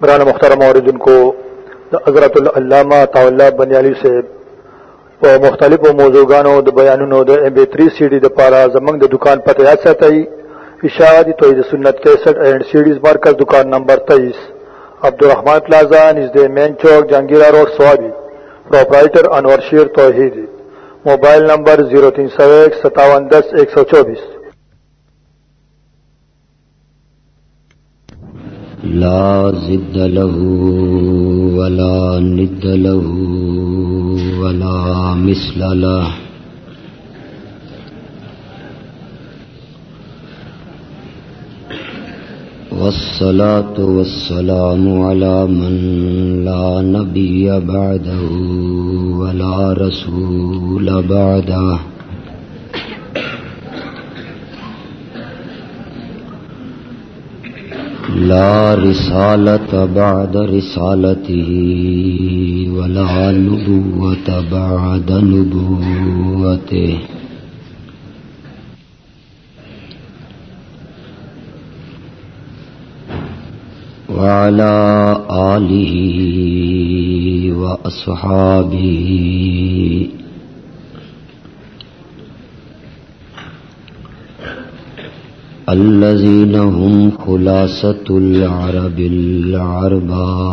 برانا محترم عوردن کو حضرت العلامہ طاللہ بنیالی سے په مختلفو موضوعګانو د بیانونو د ام بي 3 سي ډي د پاره زمنګ د دکان پته یاد ساتئ اشاعتی توحید سنت 61 اینڈ سیډیز مرکز دکان نمبر 23 عبدالرحمن پلازا نزد مین چوک جنگیرہ road, Swabi. Proprietor Anwar Sher Tauheed. Mobile number 03015710124 لا زد له ولا ند له ولا مثل له. والصلاة والسلام على من لا نبي بعده ولا رسول بعده. لا رسالة بعد رسالته ولا نبوة بعد نبوته. وعلى آله وأصحابه الذين هم خلاصة العرب العرباء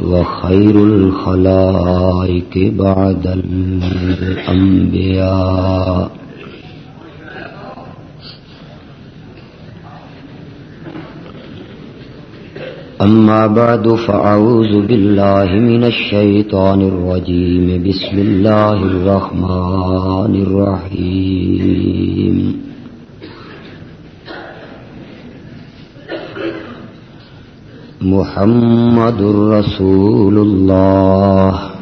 وخير الخلائك بعد الأنبياء. أما بعد فأعوذ بالله من الشيطان الرجيم. بسم الله الرحمن الرحيم. محمد رسول الله.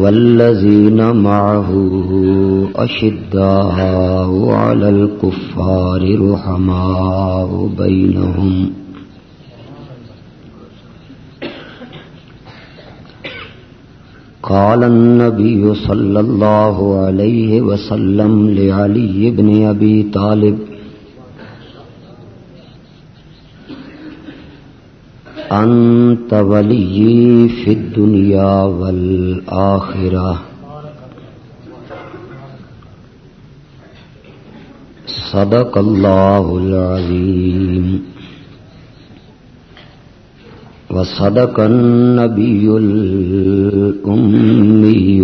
والذين معه أشداء على الكفار رحماء بينهم قال النبي صلى الله عليه وسلم لعلي بن أبي طالب أنت ولي في الدنيا والآخرة. صدق الله العظيم. وصدق النبي الأمي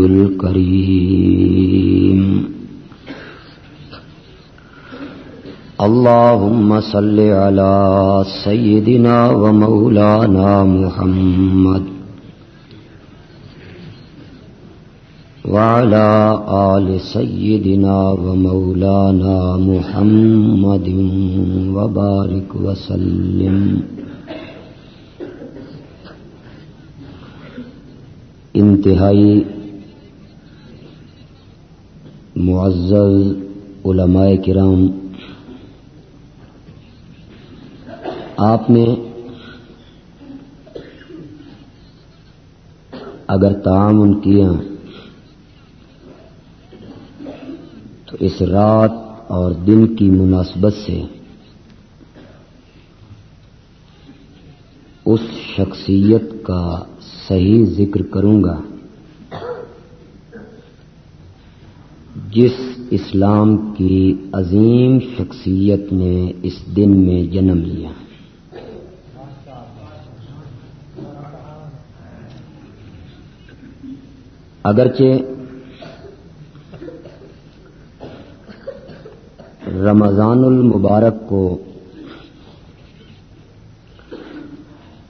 الكريم. اللهم صل على سيدنا ومولانا محمد وعلى آل سيدنا ومولانا محمد وبارك وسلم. انتہائی معزز علماء کرام آپ نے اگر تعاون کیا تو اس رات اور دن کی مناسبت سے اس شخصیت کا صحیح ذکر کروں گا جس اسلام کی عظیم شخصیت نے اس دن میں جنم لیا۔ اگرچہ رمضان المبارک کو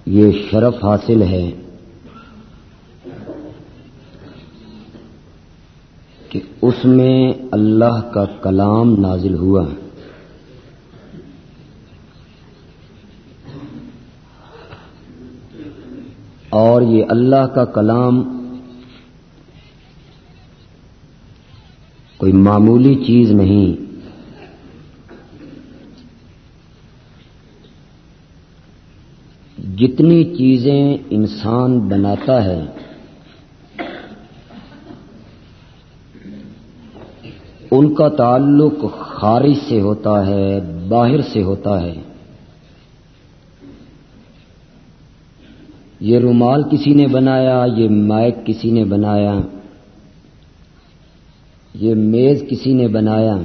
یہ شرف حاصل ہے کہ اس میں اللہ کا کلام نازل ہوا اور یہ اللہ کا کلام کوئی معمولی چیز نہیں۔ جتنی چیزیں انسان بناتا ہے، ان کا تعلق خارج سے ہوتا ہے، باہر سے ہوتا ہے۔ یہ رومال کسی نے بنایا، یہ مائک کسی نے بنایا۔ یہ میز کسی نے بنایا۔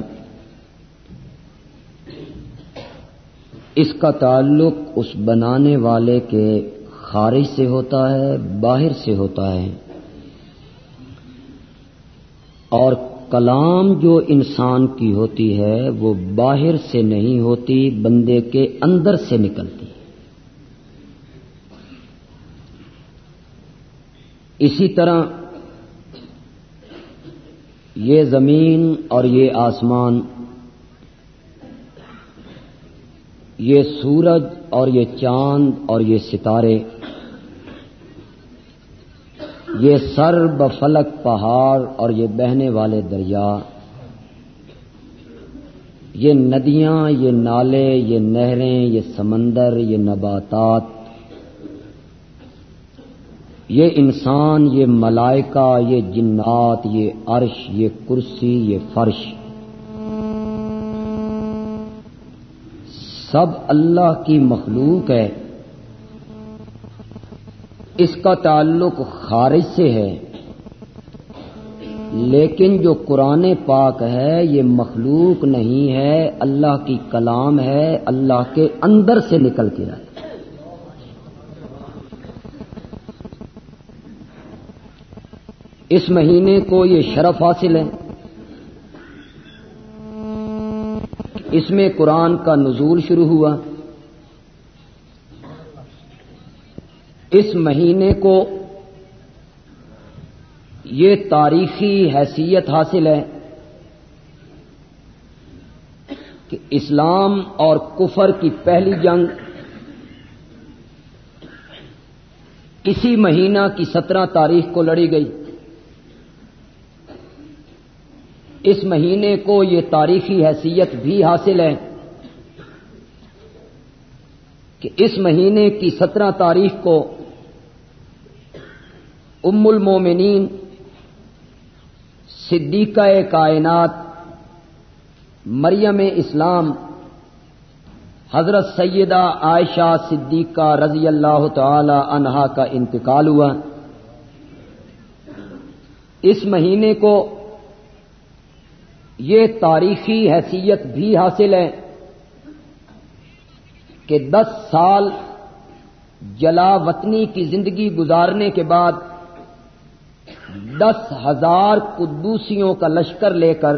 اس کا تعلق اس بنانے والے کے خارج سے ہوتا ہے، باہر سے ہوتا ہے۔ اور کلام جو انسان کی ہوتی ہے، وہ باہر سے نہیں ہوتی، بندے کے اندر سے نکلتی۔ اسی طرح یہ زمین اور یہ آسمان، یہ سورج اور یہ چاند اور یہ ستارے، یہ سر بفلک پہاڑ اور یہ بہنے والے دریا، یہ ندیاں، یہ نالے، یہ نہریں، یہ سمندر، یہ نباتات یہ انسان، یہ ملائکہ، یہ جنات، یہ عرش، یہ کرسی، یہ فرش۔ سب اللہ کی مخلوق ہے۔ اس کا تعلق خارج سے ہے۔ لیکن جو قرآن پاک ہے، یہ مخلوق نہیں ہے۔ اللہ کی کلام ہے، اللہ کے اندر سے نکل کے آئے۔ اس مہینے کو یہ شرف حاصل ہے۔ اس میں قرآن کا نزول شروع ہوا۔ اس مہینے کو یہ تاریخی حیثیت حاصل ہے کہ اسلام اور کفر کی پہلی جنگ اسی مہینہ کی سترہ تاریخ کو لڑی گئی۔ اس مہینے کو یہ تاریخی حیثیت بھی حاصل ہے کہ اس مہینے کی سترہ تاریخ کو ام المومنین، صدیقہ کائنات، مریم اسلام، حضرت سیدہ عائشہ صدیقہ رضی اللہ تعالی عنہا کا انتقال ہوا۔ اس مہینے کو یہ تاریخی حیثیت بھی حاصل ہے کہ دس سال جلا وطنی کی زندگی گزارنے کے بعد دس ہزار قدوسیوں کا لشکر لے کر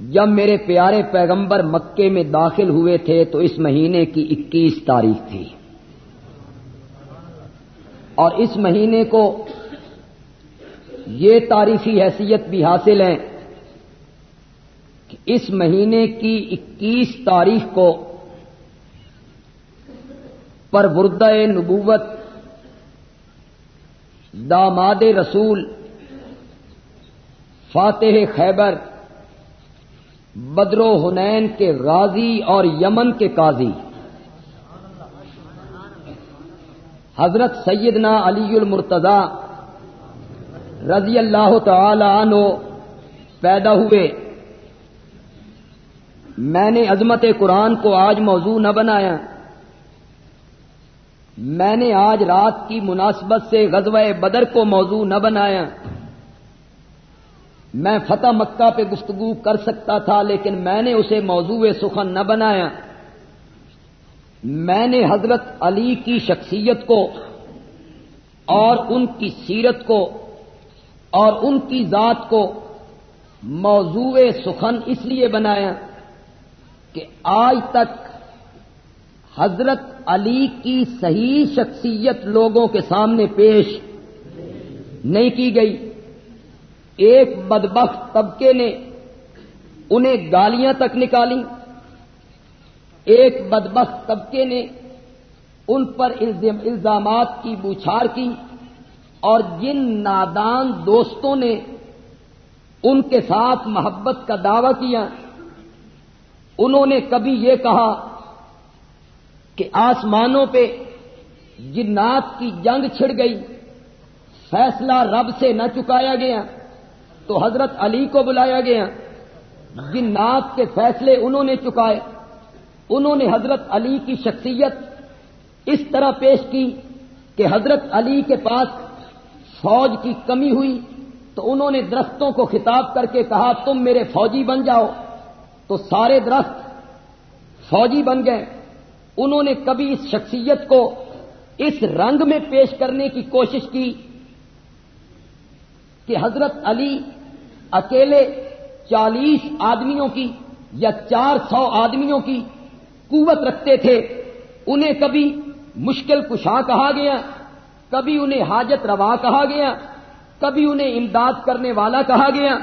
جب میرے پیارے پیغمبر مکے میں داخل ہوئے تھے تو اس مہینے کی اکیس تاریخ تھی۔ اور اس مہینے کو یہ تاریخی حیثیت بھی حاصل ہے کہ اس مہینے کی اکیس تاریخ کو پر وردہ نبوت داماد رسول فاتح خیبر بدر و حنین کے غازی اور یمن کے قاضی۔ حضرت سیدنا علی المرتضی رضی اللہ تعالی عنہ پیدا ہوئے۔ میں نے عظمت قرآن کو آج موضوع نہ بنایا۔ میں نے آج رات کی مناسبت سے غزوہ بدر کو موضوع نہ بنایا۔ میں فتح مکہ پہ گفتگو کر سکتا تھا، لیکن میں نے اسے موضوع سخن نہ بنایا۔ میں نے حضرت علی کی شخصیت کو اور ان کی سیرت کو اور ان کی ذات کو موضوع سخن اس لیے بنایا۔ کہ آج تک حضرت علی کی صحیح شخصیت لوگوں کے سامنے پیش نہیں کی گئی۔ ایک بدبخت طبقے نے انہیں گالیاں تک نکالی۔ ایک بدبخت طبقے نے ان پر الزامات کی بوچھار کی اور جن نادان دوستوں نے ان کے ساتھ محبت کا دعوی کیا انہوں نے کبھی یہ کہا کہ آسمانوں پہ جنات کی جنگ چھڑ گئی، فیصلہ رب سے نہ چکایا گیا، تو حضرت علی کو بلایا گیا۔ جنات کے فیصلے انہوں نے چکائے۔ انہوں نے حضرت علی کی شخصیت اس طرح پیش کی کہ حضرت علی کے پاس فوج کی کمی ہوئی، تو انہوں نے درختوں کو خطاب کر کے کہا، تم میرے فوجی بن جاؤ۔ تو سارے درخت فوجی بن گئے۔ انہوں نے کبھی اس شخصیت کو اس رنگ میں پیش کرنے کی کوشش کی کہ حضرت علی اکیلے چالیس آدمیوں کی یا چار سو آدمیوں کی قوت رکھتے تھے۔ انہیں کبھی مشکل کشاں کہا گیا، کبھی انہیں حاجت روا کہا گیا، کبھی انہیں امداد کرنے والا کہا گیا،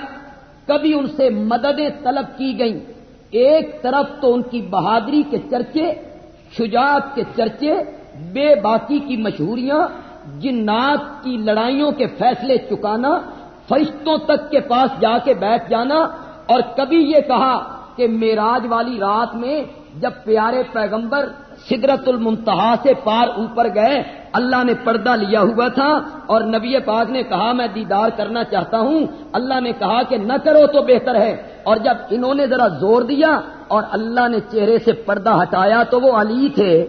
کبھی ان سے مددیں طلب کی گئیں۔ ایک طرف تو ان کی بہادری کے چرچے، شجاعت کے چرچے، بے باکی کی مشہوریاں، جنات کی لڑائیوں کے فیصلے چکانا، فرشتوں تک کے پاس جا کے بیٹھ جانا، اور کبھی یہ کہا کہ میراج والی رات میں جب پیارے پیغمبر سدرت المنتہا سے پار اوپر گئے اللہ نے پردہ لیا ہوا تھا اور نبی پاک نے کہا میں دیدار کرنا چاہتا ہوں۔ اللہ نے کہا کہ نہ کرو تو بہتر ہے۔ اور جب انہوں نے ذرا زور دیا اور اللہ نے چہرے سے پردہ ہٹایا تو وہ علی تھے۔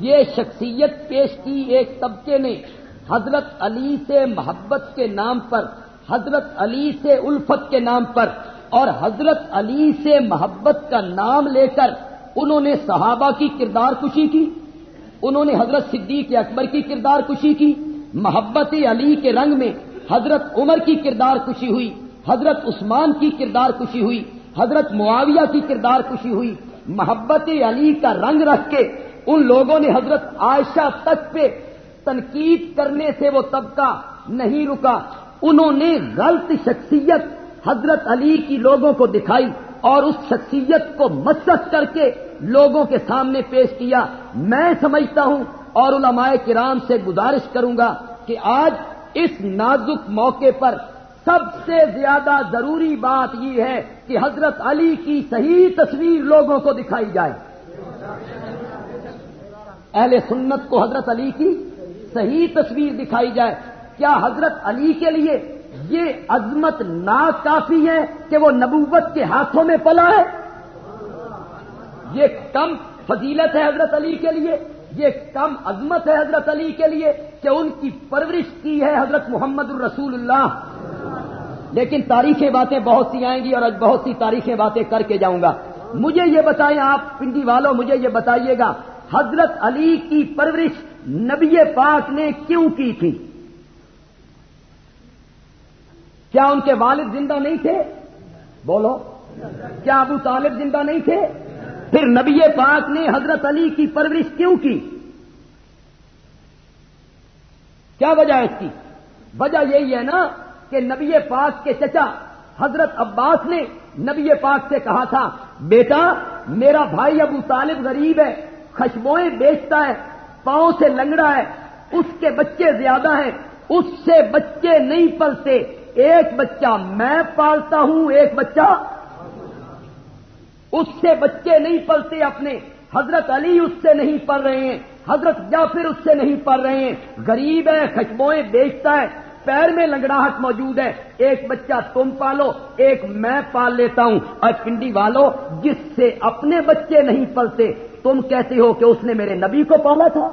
یہ شخصیت پیش کی ایک طبقے نے حضرت علی سے محبت کے نام پر، حضرت علی سے الفت کے نام پر اور حضرت علی سے محبت کا نام لے کر انہوں نے صحابہ کی کردار کشی کی۔ انہوں نے حضرت صدیق اکبر کی کردار کشی کی، محبت علی کے رنگ میں حضرت عمر کی کردار کشی ہوئی، حضرت عثمان کی کردار کشی ہوئی، حضرت معاویہ کی کردار کشی ہوئی، محبت علی کا رنگ رکھ کے ان لوگوں نے حضرت عائشہ تک پہ تنقید کرنے سے وہ طبقہ نہیں رکا۔ انہوں نے غلط شخصیت حضرت علی کی لوگوں کو دکھائی۔ اور اس شخصیت کو مسق کر کے لوگوں کے سامنے پیش کیا۔ میں سمجھتا ہوں اور علماء کرام سے گزارش کروں گا کہ آج اس نازک موقع پر سب سے زیادہ ضروری بات یہ ہے کہ حضرت علی کی صحیح تصویر لوگوں کو دکھائی جائے۔ اہل سنت کو حضرت علی کی صحیح تصویر دکھائی جائے۔ کیا حضرت علی کے لیے یہ عظمت نا کافی ہے کہ وہ نبوت کے ہاتھوں میں پلا ہے۔ یہ کم فضیلت ہے حضرت علی کے لیے۔ یہ کم عظمت ہے حضرت علی کے لیے کہ ان کی پرورش کی ہے حضرت محمد الرسول اللہ لیکن تاریخی باتیں بہت سی آئیں گی اور آج بہت سی تاریخی باتیں کر کے جاؤں گا۔ مجھے یہ بتائیں آپ پنڈی والوں مجھے یہ بتائیے گا، حضرت علی کی پرورش نبی پاک نے کیوں کی تھی؟ کیا ان کے والد زندہ نہیں تھے؟ بولو. کیا ابو طالب زندہ نہیں تھے؟ پھر نبی پاک نے حضرت علی کی پرورش کیوں کی؟ کیا وجہ ہے اس کی؟ وجہ یہی ہے نا کہ نبی پاک کے چچا حضرت عباس نے نبی پاک سے کہا تھا، بیٹا، میرا بھائی ابو طالب غریب ہے خشبوئیں بیچتا ہے، پاؤں سے لنگڑا ہے، اس کے بچے زیادہ ہیں، اس سے بچے نہیں پلتے۔ ایک بچہ میں پالتا ہوں، ایک بچہ اس سے بچے نہیں پلتے اپنے۔ حضرت علی اس سے نہیں پل رہے ہیں، حضرت جعفر اس سے نہیں پل رہے ہیں۔ غریب ہے خشبوئیں بیچتا ہے، پیر میں لنگڑاہٹ موجود ہے۔ ایک بچہ تم پالو، ایک میں پال لیتا ہوں۔ اور پنڈی والو، جس سے اپنے بچے نہیں پلتے، تم کہتے ہو کہ اس نے میرے نبی کو پالا تھا۔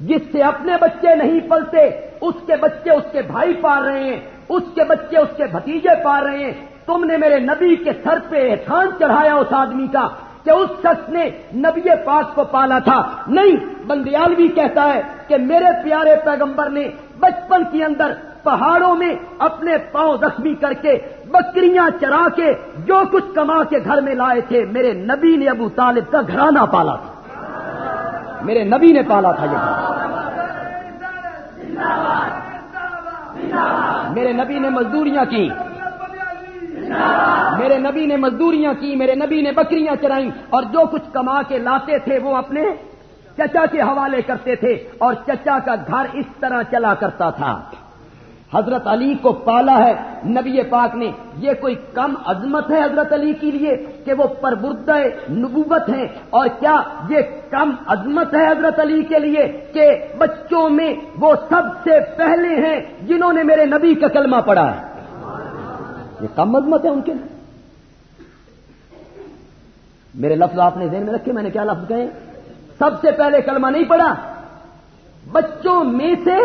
جس سے اپنے بچے نہیں پلتے اس کے بچے اس کے بھائی پال رہے ہیں، اس کے بچے اس کے بھتیجے پال رہے ہیں۔ تم نے میرے نبی کے سر پہ احسان چڑھایا اس آدمی کا کہ اس شخص نے نبی پاک کو پالا تھا۔ نہیں بندیال بھی کہتا ہے کہ میرے پیارے پیغمبر نے بچپن کے اندر پہاڑوں میں اپنے پاؤں زخمی کر کے بکریاں چرا کے جو کچھ کما کے گھر میں لائے تھے، میرے نبی نے ابو طالب کا گھرانہ پالا تھا۔ میرے نبی نے پالا تھا یہ۔ میرے نبی نے مزدوریاں کی میرے نبی نے مزدوریاں کی میرے نبی نے بکریاں چرائیں۔ اور جو کچھ کما کے لاتے تھے، وہ اپنے چچا کے حوالے کرتے تھے۔ اور چچا کا گھر اس طرح چلا کرتا تھا۔ حضرت علی کو پالا ہے۔ نبی پاک نے یہ کوئی کم عظمت ہے حضرت علی کے لیے کہ وہ پربردہ نبوت ہیں اور کیا یہ کم عظمت ہے حضرت علی کے لیے کہ بچوں میں وہ سب سے پہلے ہیں جنہوں نے میرے نبی کا کلمہ پڑھا ہے؟ یہ کم عظمت ہے ان کے لیے۔ میرے لفظ آپ نے ذہن میں رکھے، میں نے کیا لفظ کہے؟ سب سے پہلے کلمہ نہیں پڑھا۔ بچوں میں سے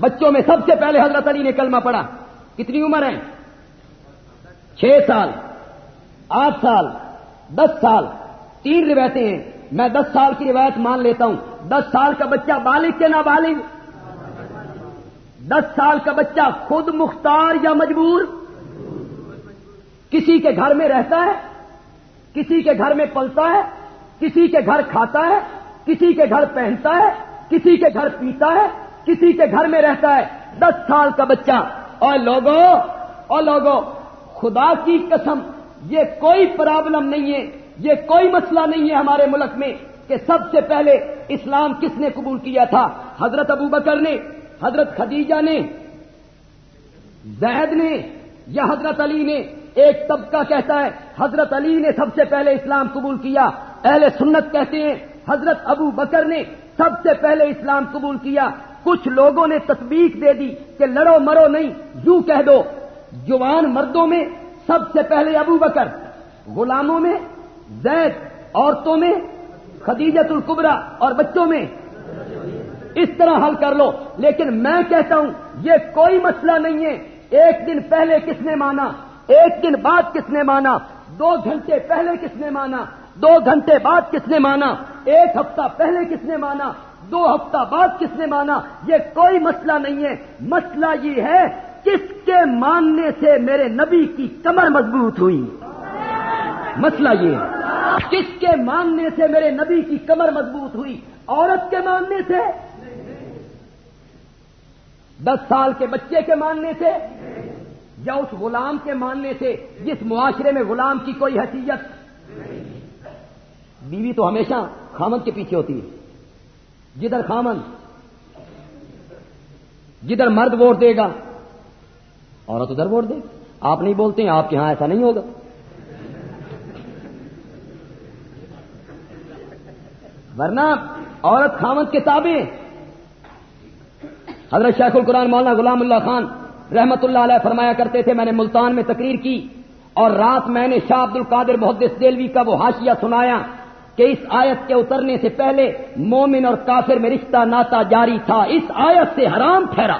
بچوں میں سب سے پہلے حضرت علی نے کلمہ پڑھا۔ کتنی عمر ہے؟ چھ سال، آٹھ سال، دس سال۔ تین روایتیں ہیں۔ میں دس سال کی روایت مان لیتا ہوں۔ دس سال کا بچہ بالغ کے نہ بالغ دس سال کا بچہ خود مختار یا مجبور؟ کسی کے گھر میں رہتا ہے؟ کسی کے گھر میں پلتا ہے؟ کسی کے گھر کھاتا ہے؟ کسی کے گھر پہنتا ہے؟ کسی کے گھر پیتا ہے؟ کسی کے گھر میں رہتا ہے، دس سال کا بچہ۔ اور لوگوں اور لوگوں، خدا کی قسم، یہ کوئی پرابلم نہیں ہے، یہ کوئی مسئلہ نہیں ہے ہمارے ملک میں کہ سب سے پہلے اسلام کس نے قبول کیا تھا۔ حضرت ابو بکر نے، حضرت خدیجہ نے، زید نے یا حضرت علی نے۔ ایک طبقہ کہتا ہے، حضرت علی نے سب سے پہلے اسلام قبول کیا۔ اہل سنت کہتے ہیں، حضرت ابو بکر نے سب سے پہلے اسلام قبول کیا۔ کچھ لوگوں نے تصویر دے دی کہ لڑو مرو نہیں، یوں کہہ دو۔ جوان مردوں میں سب سے پہلے ابو بکر، غلاموں میں زید، عورتوں میں خدیجت القبرا اور بچوں میں۔ اس طرح حل کر لو۔ لیکن میں کہتا ہوں، یہ کوئی مسئلہ نہیں ہے۔ ایک دن پہلے کس نے مانا؟ ایک دن بعد کس نے مانا؟ دو گھنٹے پہلے کس نے مانا؟ دو گھنٹے بعد کس نے مانا؟ ایک ہفتہ پہلے کس نے مانا؟ دو ہفتہ بعد کس نے مانا؟ یہ کوئی مسئلہ نہیں ہے۔ مسئلہ یہ ہے، کس کے ماننے سے میرے نبی کی کمر مضبوط ہوئی؟ مسئلہ یہ ہے۔ کس کے ماننے سے میرے نبی کی کمر مضبوط ہوئی؟ عورت کے ماننے سے؟ دس سال کے بچے کے ماننے سے؟ یا اس غلام کے ماننے سے؟ جس معاشرے میں غلام کی کوئی حیثیت؟ بیوی تو ہمیشہ خامن کے پیچھے ہوتی ہے۔ جدھر خامن، جدھر مرد ووٹ دے گا، عورت ادھر ووٹ دے، آپ نہیں بولتے ہیں، آپ کے ہاں ایسا نہیں ہوگا۔ ورنہ عورت خامد کے تابع حضرت شیخ القرآن مولانا غلام اللہ خان رحمت اللہ علیہ فرمایا کرتے تھے، میں نے ملتان میں تقریر کی اور رات میں نے شاہ عبد القادر محدث دلوی کا وہ حاشیہ سنایا۔ کہ اس آیت کے اترنے سے پہلے مومن اور کافر میں رشتہ ناتا جاری تھا۔ اس آیت سے حرام ٹھہرا۔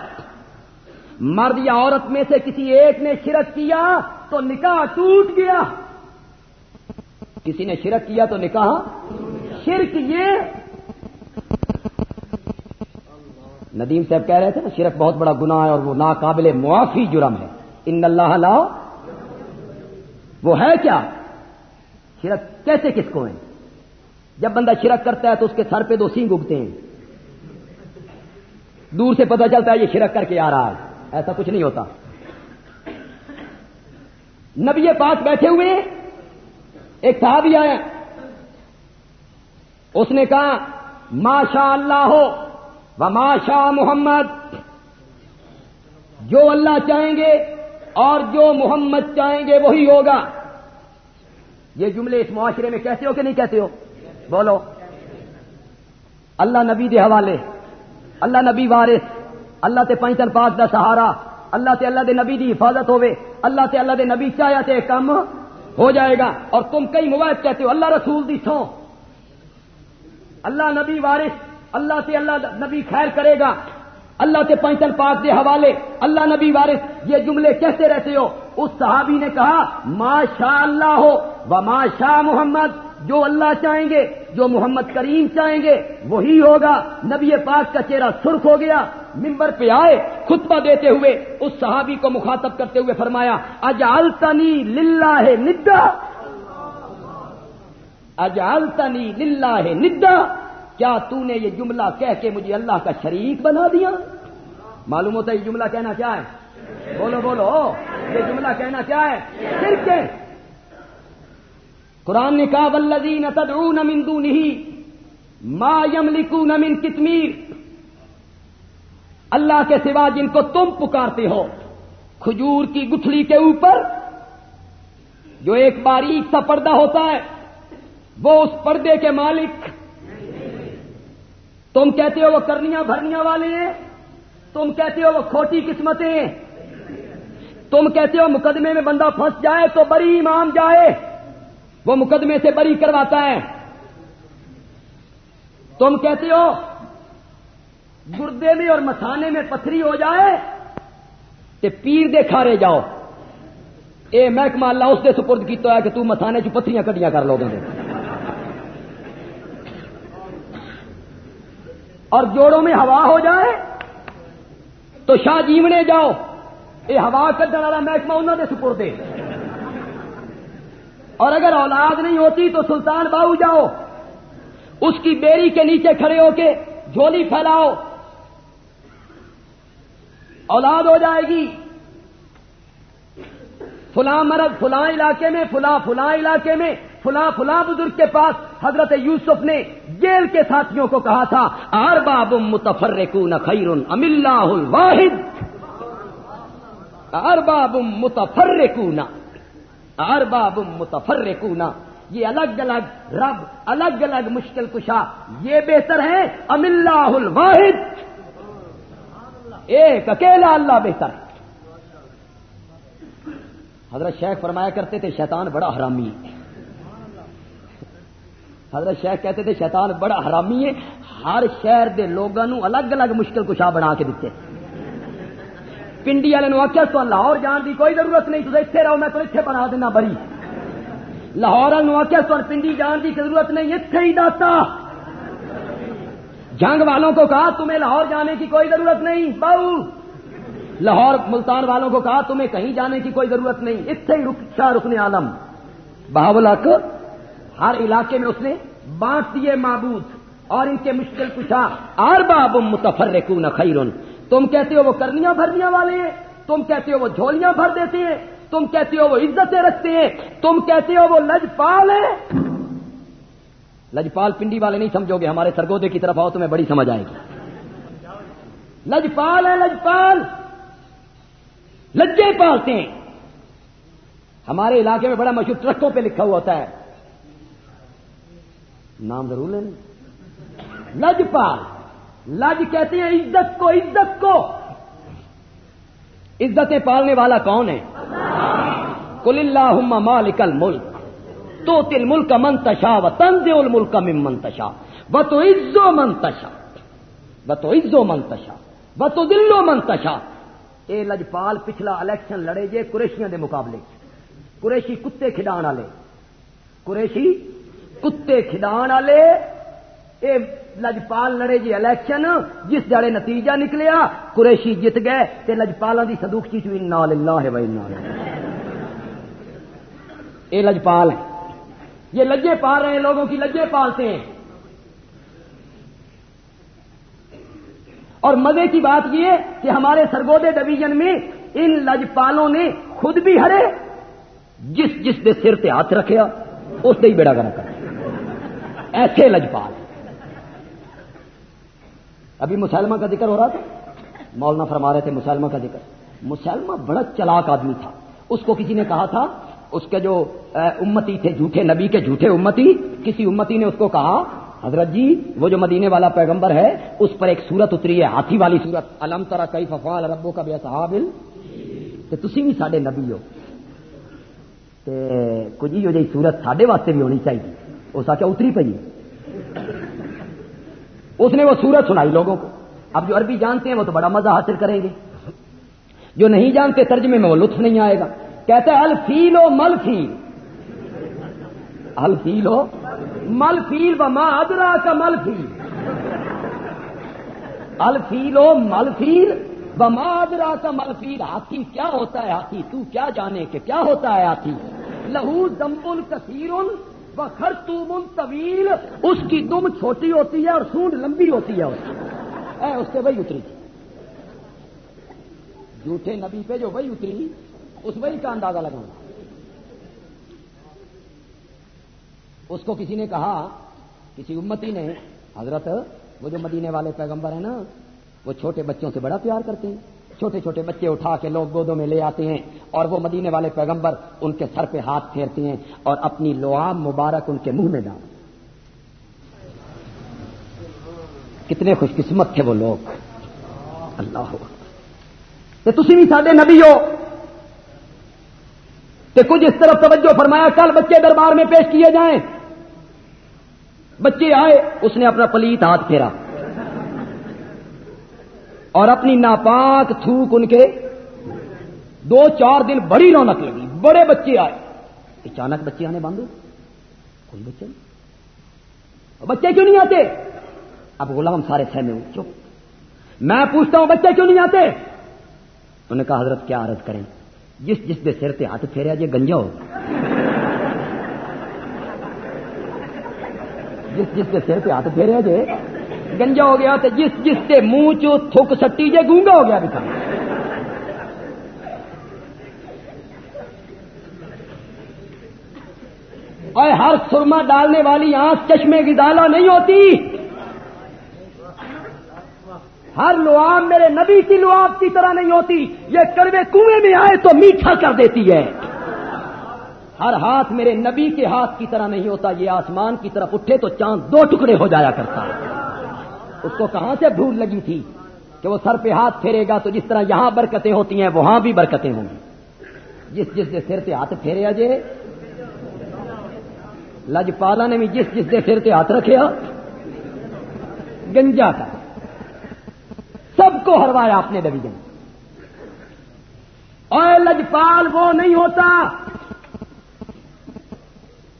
مرد یا عورت میں سے کسی ایک نے شرک کیا تو نکاح ٹوٹ گیا۔ کسی نے شرک کیا تو نکاح شرک۔ یہ ندیم صاحب کہہ رہے تھے نا، شرک بہت بڑا گناہ ہے اور وہ ناقابل معافی جرم ہے۔ ان اللہ لا، وہ ہے کیا؟ شرک کیسے کس کو ہے؟ جب بندہ شرک کرتا ہے تو اس کے سر پہ دو سینگ اگتے ہیں۔ دور سے پتہ چلتا ہے یہ شرک کر کے آ رہا ہے۔ ایسا کچھ نہیں ہوتا۔ نبی پاس بیٹھے ہوئے ایک صحابی آیا۔ اس نے کہا ماشاء اللہ ہو شاہ محمد۔ جو اللہ چاہیں گے اور جو محمد چاہیں گے وہی ہوگا۔ یہ جملے اس معاشرے میں کہتے ہو کہ نہیں کہتے ہو؟ بولو۔ اللہ نبی دے حوالے، اللہ نبی وارث، اللہ تے پنچن پاک دا سہارا، اللہ تے اللہ دے نبی دی حفاظت ہوے اللہ تے اللہ دے نبی چاہیا تے کم ہو جائے گا۔ اور تم کئی مواد کہتے ہو، اللہ رسول دی سو اللہ نبی وارث، اللہ سے اللہ نبی خیر کرے گا۔ اللہ کے پنچل پاک کے حوالے، اللہ نبی وارث، یہ جملے کہتے رہتے ہو۔ اس صحابی نے کہا ما شاء اللہ ہو و ما شاہ محمد جو اللہ چاہیں گے، جو محمد کریم چاہیں گے، وہی ہوگا۔ نبی پاک کا چہرہ سرخ ہو گیا ممبر پہ آئے، خطبہ دیتے ہوئے اس صحابی کو مخاطب کرتے ہوئے فرمایا اجالتنی للہ ندا۔ اجالتنی للہ ندا۔ کیا تو نے یہ جملہ کہہ کے مجھے اللہ کا شریک بنا دیا؟ معلوم ہوتا ہے یہ جملہ کہنا کیا ہے؟ بولو بولو۔ یہ جملہ کہنا کیا ہے؟ کے قرآن نے کہا ولزین تدعون من دونه ما یملکون من کتمیر اللہ کے سوا جن کو تم پکارتے ہو، کھجور کی گٹھڑی کے اوپر جو ایک باریک سا پردہ ہوتا ہے، وہ اس پردے کے مالک، تم کہتے ہو وہ کرنیاں بھرنیاں والے ہیں، تم کہتے ہو وہ کھوٹی قسمتیں ہیں، تم کہتے ہو مقدمے میں بندہ پھنس جائے تو بری امام جائے وہ مقدمے سے بری کرواتا ہے۔ تم کہتے ہو، گردے میں اور مسانے میں پتھری ہو جائے تو پیر دے کھارے جاؤ۔ اے محکمہ اللہ، اس دے سپرد کی تو ہے کہ تو مسانے چ پتھریاں کٹیاں کر لو گے اور جوڑوں میں ہوا ہو جائے تو شاہ جیونے جاؤ۔ یہ ہوا کٹنے والا محکمہ انہوں نے سپردے۔ اور اگر اولاد نہیں ہوتی تو سلطان باؤ جاؤ، اس کی بیری کے نیچے کھڑے ہو کے جھولی پھیلاؤ۔ اولاد ہو جائے گی۔ فلاں مرد فلاں علاقے میں، فلاں فلاں علاقے میں، فلاں فلاں بزرگ کے پاس حضرت یوسف نے جیل کے ساتھیوں کو کہا تھا آر باب متفر خیر ام اللہ الواحد۔ آر باب متفر آر باب متفر یہ الگ الگ رب، الگ الگ مشکل کشا. یہ بہتر ہے ام اللہ الواحد؟ ایک اکیلا اللہ بہتر ہے. حضرت شیخ فرمایا کرتے تھے شیطان بڑا حرامی ہے. حضرت شیخ کہتے تھے شیطان بڑا حرامی ہے. ہر شہر دے لوگوں الگ الگ مشکل کشا بنا کے دیتے پنڈی والے آخیا تو لاہور جان کی کوئی ضرورت نہیں تو اتنے رہو، میں تو اتنے بنا دینا بری۔ لاہور والوں آخیا تو پنڈی جان کی ضرورت نہیں اتنے ہی داتا جنگ والوں کو کہا، تمہیں لاہور جانے کی کوئی ضرورت نہیں باؤ لاہور ملتان والوں کو کہا، تمہیں کہیں جانے کی کوئی ضرورت نہیں اتنے ہی شاہ رکن عالم۔ بہاولا ہر علاقے میں اس نے بانٹ دیے معبود، اور ان کے مشکل کشا آر باب متفر خیرن۔ تم کہتے ہو وہ کرنیاں بھرنیاں والے ہیں، تم کہتے ہو وہ جھولیاں بھر دیتے ہیں، تم کہتے ہو وہ عزتیں رکھتے ہیں، تم کہتے ہو وہ لجپال ہیں۔ لجپال پنڈی والے نہیں سمجھو گے، ہمارے سرگودے کی طرف آؤ تمہیں بڑی سمجھ آئے گی۔ لجپال ہے لجپال۔ لجے پالتے ہیں۔ ہمارے علاقے میں بڑا مشہور ٹرکوں پہ لکھا ہوا ہوتا ہے۔ نام ضرور لینا۔ لجپال۔ لج کہتے ہیں عزت کو عزت کو۔ عزتیں پالنے والا کون ہے؟ کل اللہ مالک الملک۔ تو تل ملک منتشا و تنز الملک کا منتشا و تو عزو منتشا و تو عزو منتشا و تو دلو منتشا اے لجپال، پچھلا الیکشن لڑے جے قریشیاں دے مقابلے قریشی کتے کھڈان والے۔ قریشی کتے کھڈان والے اے لجپال لڑے جی الیکشن، جس جڑے نتیجہ نکلیا، قریشی جت گئے، تے لجپالاں دی صندوق چیز انا للہ و انا اے لجپال ہیں یہ لجے پال رہے ہیں لوگوں کی لجے پالتے ہیں اور مزے کی بات یہ کہ ہمارے سرگودے ڈویژن میں ان لجپالوں نے خود بھی ہرے، جس جس نے سر پہ ہاتھ رکھے اس نے ہی بیڑا گرم کر ایسے لجپال۔ ابھی مسلمہ کا ذکر ہو رہا تھا؟ مولانا فرما رہے تھے مسلمہ کا ذکر۔ مسلمہ بڑا چلاک آدمی تھا۔ اس کو کسی نے کہا تھا، اس کے جو امتی تھے، جھوٹے نبی کے جھوٹے امتی، کسی امتی نے اس کو کہا، حضرت جی وہ جو مدینے والا پیغمبر ہے، اس پر ایک سورت اتری ہے، ہاتھی والی سورت۔ الم ترا کئی ففال ربو کا بے صحابل تھی بھی سڈے نبی ہو۔ کچھ ہو جی سورت سڈے واسطے بھی ہونی چاہیے۔ اس آ اتری پی اس نے وہ سورت سنائی لوگوں کو۔ اب جو عربی جانتے ہیں وہ تو بڑا مزہ حاصل کریں گے۔ جو نہیں جانتے ترجمے میں وہ لطف نہیں آئے گا۔ کہتے ہیں، الفیل و مل فیل الفیل ہو مل فیل و ماں ادرا کا مل فیل الفیل ہو مل فیل و ماں ادرا کا مل فیل ہاتھی کیا ہوتا ہے ہاتھی تو کیا جانے کے کیا ہوتا ہے ہاتھی لہو دمبل کثیر۔ و خرطوم طویل، اس کی دم چھوٹی ہوتی ہے اور سونڈ لمبی ہوتی ہے اس اے، اس سے وہی اتری۔ تھی جھوٹے نبی پہ جو وہی اتری، اس وہی کا اندازہ لگانا اس کو کسی نے کہا، کسی امتی نے، حضرت، وہ جو مدینے والے پیغمبر ہیں نا، وہ چھوٹے بچوں سے بڑا پیار کرتے ہیں۔ چھوٹے چھوٹے بچے اٹھا کے لوگ گودوں میں لے آتے ہیں اور وہ مدینے والے پیغمبر ان کے سر پہ ہاتھ پھیرتے ہیں اور اپنی لواب مبارک ان کے منہ میں ڈال۔ کتنے خوش قسمت تھے وہ لوگ۔ اللہ تھی بھی سارے نبی ہو۔ کہ کچھ اس طرف توجہ فرمایا، کل بچے دربار میں پیش کیے جائیں۔ بچے آئے، اس نے اپنا پلیت ہاتھ پھیرا۔ اور اپنی ناپاک تھوک ان کے دو چار دن بڑی رونق لگی۔ بڑے بچے آئے۔ اچانک بچے آنے باندھو۔ کوئی بچے نہیں۔ بچے کیوں نہیں آتے؟ اب غلام سارے سہمے ہوں۔ چپ۔ میں پوچھتا ہوں، بچے کیوں نہیں آتے؟ انہوں نے کہا، حضرت، کیا عرض کریں؟ جس جس دے سر تے ہاتھ پھیریا جی گنجا ہو۔ جس جس کے سر تے ہاتھ پھیریا جی گنجا ہو گیا تو جس جس کے منہ چو تھک سٹی جے گونگا ہو گیا بتا اور ہر سرما ڈالنے والی آنکھ چشمے کی دالا نہیں ہوتی۔ ہر لواب میرے نبی کی لواب کی طرح نہیں ہوتی۔ یہ کڑوے کنویں میں آئے تو میٹھا کر دیتی ہے۔ ہر ہاتھ میرے نبی کے ہاتھ کی طرح نہیں ہوتا۔ یہ آسمان کی طرف اٹھے تو چاند دو ٹکڑے ہو جایا کرتا۔ اس کو کہاں سے بھول لگی تھی کہ وہ سر پہ ہاتھ پھیرے گا تو جس طرح یہاں برکتیں ہوتی ہیں وہاں بھی برکتیں ہوں گی۔ جس جس نے سر پہ ہاتھ پھیرے اجے لجپالا نے بھی جس جس نے سر پہ ہاتھ رکھے گنجا کا سب کو ہروایا اپنے ڈویژن اور لجپال وہ نہیں ہوتا۔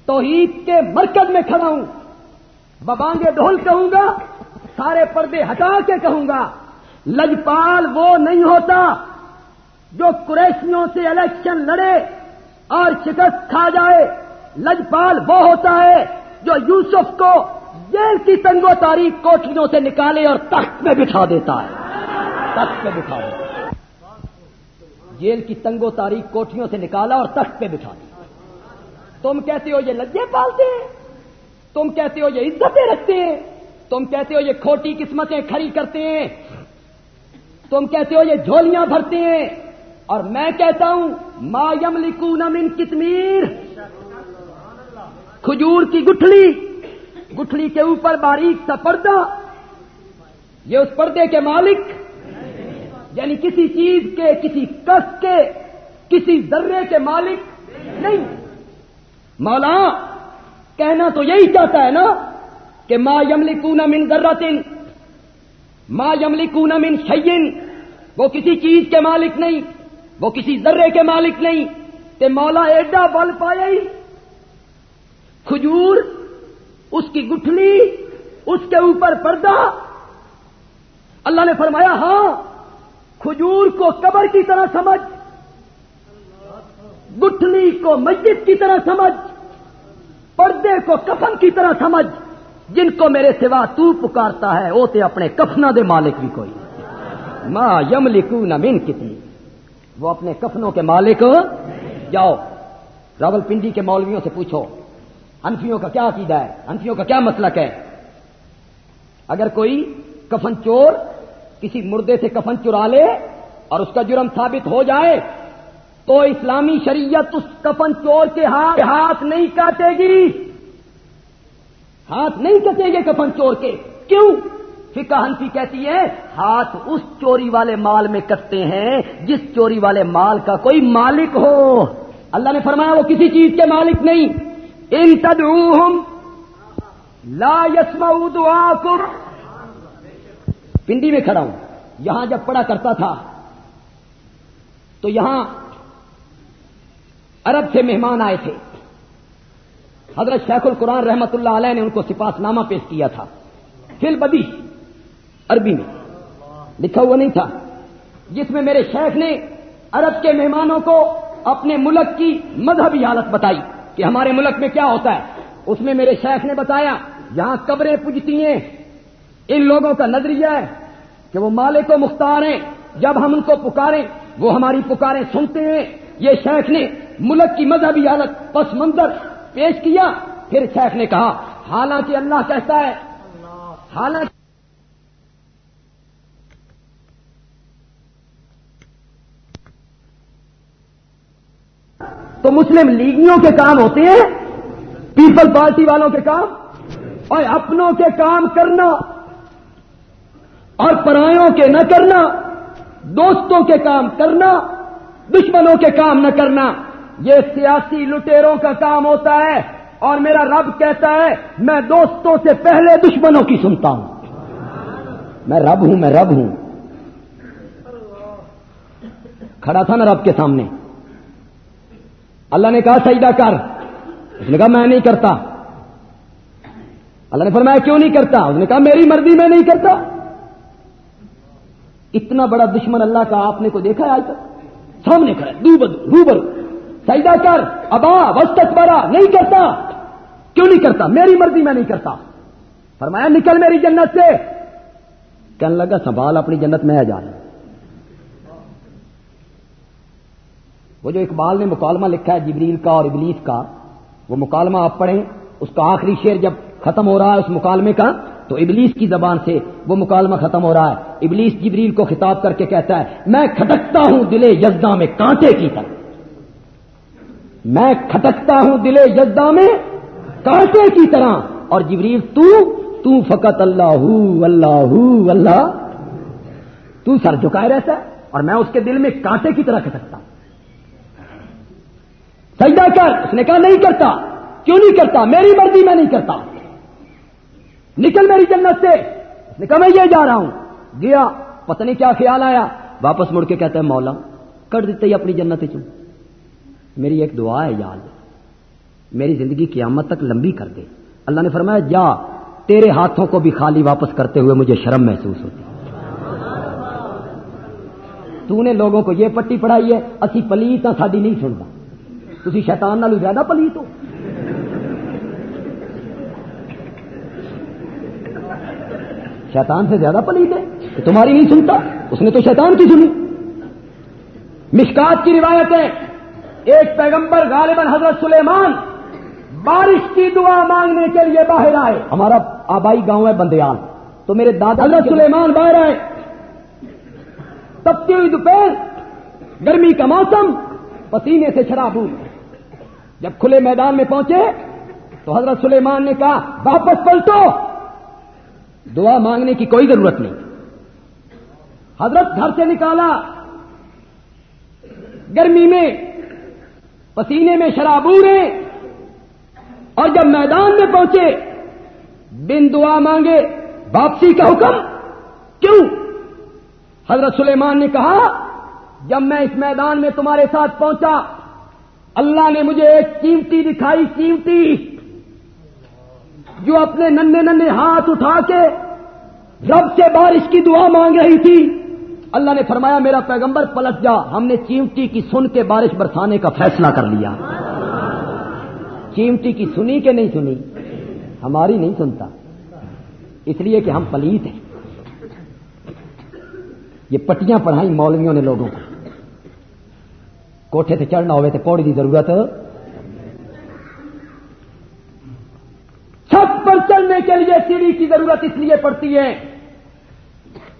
تو عید کے مرکز میں کھڑا ہوں۔ ببانگے ڈھول کہوں گا سارے پردے ہٹا کے کہوں گا، لجپال وہ نہیں ہوتا جو قریشیوں سے الیکشن لڑے اور شکست کھا جائے۔ لجپال وہ ہوتا ہے جو یوسف کو جیل کی تنگو تاریخ کوٹریوں سے نکالے اور تخت میں بٹھا دیتا ہے۔ تخت پہ بٹھا دیا جیل کی تنگو تاریخ کوٹھیوں سے نکالا اور تخت پہ بٹھا دیا۔ تم کہتے ہو یہ لجے پالتے ہیں، تم کہتے ہو یہ عزتیں رکھتے ہیں۔ تم کہتے ہو یہ کھوٹی قسمتیں کھڑی کرتے ہیں۔ تم کہتے ہو یہ جھولیاں بھرتے ہیں۔ اور میں کہتا ہوں، ما یم لکو نمن کتمیر۔ کھجور کی گٹھلی گٹھلی کے اوپر باریک سا پردہ۔ یہ اس پردے کے مالک۔ یعنی کسی چیز کے، کسی کس کے، کسی ذرے کے مالک نہیں۔ مولا، کہنا تو یہی چاہتا ہے نا۔ کہ ما یملی کو من ذراتن ما یملی کو من شیئن، وہ کسی چیز کے مالک نہیں، وہ کسی ذرے کے مالک نہیں کہ مولا ایڈا بل پایا ہی کھجور، اس کی گٹھلی، اس کے اوپر پردہ۔ اللہ نے فرمایا ہاں کھجور کو قبر کی طرح سمجھ، گٹھلی کو مسجد کی طرح سمجھ، پردے کو کفن کی طرح سمجھ۔ جن کو میرے سوا تو پکارتا ہے، وہ تے اپنے کفنا دے مالک بھی کوئی۔ ماں یم لکھو نمین کتنی۔ وہ اپنے کفنوں کے مالک جاؤ۔ راول پنڈی کے مولویوں سے پوچھو۔ انفیوں کا کیا عقیدہ ہے؟ انفیوں کا کیا مسلک ہے؟ اگر کوئی کفن چور کسی مردے سے کفن چرا لے اور اس کا جرم ثابت ہو جائے، تو اسلامی شریعت اس کفن چور کے ہاتھ ہاتھ نہیں کاٹے گی۔ ہاتھ نہیں کٹے گے کفن چور کے۔ کیوں؟ فکا ہنسی کہتی ہے، ہاتھ اس چوری والے مال میں کٹتے ہیں جس چوری والے مال کا کوئی مالک ہو۔ اللہ نے فرمایا، وہ کسی چیز کے مالک نہیں۔ ان تدعوہم لا یسمعوا دعاکم۔ پنڈی میں کھڑا ہوں۔ یہاں جب پڑا کرتا تھا، تو یہاں عرب سے مہمان آئے تھے۔ حضرت شیخ القرآن رحمت اللہ علیہ نے ان کو سپاس نامہ پیش کیا تھا۔ فل بدی، عربی میں۔ لکھا ہوا نہیں تھا۔ جس میں میرے شیخ نے عرب کے مہمانوں کو اپنے ملک کی مذہبی حالت بتائی کہ ہمارے ملک میں کیا ہوتا ہے۔ اس میں میرے شیخ نے بتایا، یہاں قبریں پوجتی ہیں۔ ان لوگوں کا نظریہ ہے کہ وہ مالک و مختار ہیں۔ جب ہم ان کو پکاریں، وہ ہماری پکاریں سنتے ہیں۔ یہ شیخ نے ملک کی مذہبی حالت پس منظر پیش کیا، پھر شیخ نے کہا، حالانکہ اللہ کہتا ہے، حالانکہ تو مسلم لیگیوں کے کام ہوتے ہیں، پیپل پارٹی والوں کے کام، اور اپنوں کے کام کرنا، اور پرایوں کے نہ کرنا، دوستوں کے کام کرنا، دشمنوں کے کام نہ کرنا۔ یہ سیاسی لٹیروں کا کام ہوتا ہے اور میرا رب کہتا ہے، میں دوستوں سے پہلے دشمنوں کی سنتا ہوں۔ میں رب ہوں، میں رب ہوں۔ کھڑا تھا نا رب کے سامنے۔ اللہ نے کہا، سجدہ کر۔ اس نے کہا، میں نہیں کرتا۔ اللہ نے فرمایا، کیوں نہیں کرتا؟ اس نے کہا، میری مرضی میں نہیں کرتا۔ اتنا بڑا دشمن اللہ کا آپ نے کو دیکھا ہے آج تک؟ سامنے کھڑا روبر روبر سجدہ کر، ابا وسط برا، نہیں کرتا۔ کیوں نہیں کرتا؟ میری مرضی میں نہیں کرتا۔ فرمایا، نکل میری جنت سے۔ کہنے لگا، سنبھال اپنی جنت میں جا رہا وہ جو اقبال نے مکالمہ لکھا ہے، جبریل کا اور ابلیس کا، وہ مکالمہ آپ پڑھیں، اس کا آخری شعر جب ختم ہو رہا ہے اس مکالمے کا، تو ابلیس کی زبان سے وہ مکالمہ ختم ہو رہا ہے۔ ابلیس جبریل کو خطاب کر کے کہتا ہے، میں کھٹکتا ہوں دلے یزدا میں کانٹے کی طرح میں کھٹکتا ہوں دلے یزدا میں کانٹے کی طرح۔ اور جبریل، تو تو فقط اللہ اللہ اللہ۔ تو سر جھکائے رہتا اور میں اس کے دل میں کانٹے کی طرح کھٹکتا سجدہ کر، اس نے کہا، نہیں کرتا۔ کیوں نہیں کرتا؟ میری مرضی میں نہیں کرتا۔ نکل میری جنت سے۔ اس نے کہا، میں یہ جا رہا ہوں۔ گیا، پتہ نہیں کیا خیال آیا۔ واپس مڑ کے کہتا ہے، مولا، کر دیتے ہی اپنی جنت چوں میری ایک دعا ہے، یاد۔ میری زندگی قیامت تک لمبی کر دے۔ اللہ نے فرمایا، جا، تیرے ہاتھوں کو بھی خالی واپس کرتے ہوئے مجھے شرم محسوس ہوتی۔ تو نے لوگوں کو یہ پٹی پڑھائی ہے، اسی پلیت ساری نہیں سنتا۔ تھی شیطان نالو زیادہ پلیت ہو۔ شیطان سے زیادہ پلیت ہے کہ تمہاری نہیں سنتا، اس نے تو شیطان کی سنی۔ مشکات کی روایت ہے ایک پیغمبر غالباً حضرت سلیمان بارش کی دعا مانگنے کے لیے باہر آئے۔ ہمارا آبائی گاؤں ہے بندیال تو میرے دادا حضرت سلیمان باہر آئے۔ تبتی ہوئی دوپہر گرمی کا موسم پسینے سے شراب ہوئی۔ جب کھلے میدان میں پہنچے تو حضرت سلیمان نے کہا واپس پلٹو۔ دعا مانگنے کی کوئی ضرورت نہیں۔ حضرت گھر سے نکالا۔ گرمی میں پسینے میں شراب اور جب میدان میں پہنچے، بن دعا مانگے، واپسی کا حکم کیوں؟ حضرت سلیمان نے کہا، جب میں اس میدان میں تمہارے ساتھ پہنچا، اللہ نے مجھے ایک قیمتی دکھائی قیمتی جو اپنے ننے ننے ہاتھ اٹھا کے رب سے بارش کی دعا مانگ رہی تھی۔ اللہ نے فرمایا، میرا پیغمبر پلٹ جا۔ ہم نے چیمٹی کی سن کے بارش برسانے کا فیصلہ کر لیا۔ چیمٹی کی سنی کہ نہیں سنی؟ ہماری نہیں سنتا۔ اس لیے کہ ہم پلیت ہیں۔ یہ پٹیاں پڑھائی مولویوں نے لوگوں کو۔ کوٹھے سے چڑھنا ہوئے تو پوڑی کی ضرورت۔ چھت پر چڑھنے کے لیے سیڑھی کی ضرورت اس لیے پڑتی ہے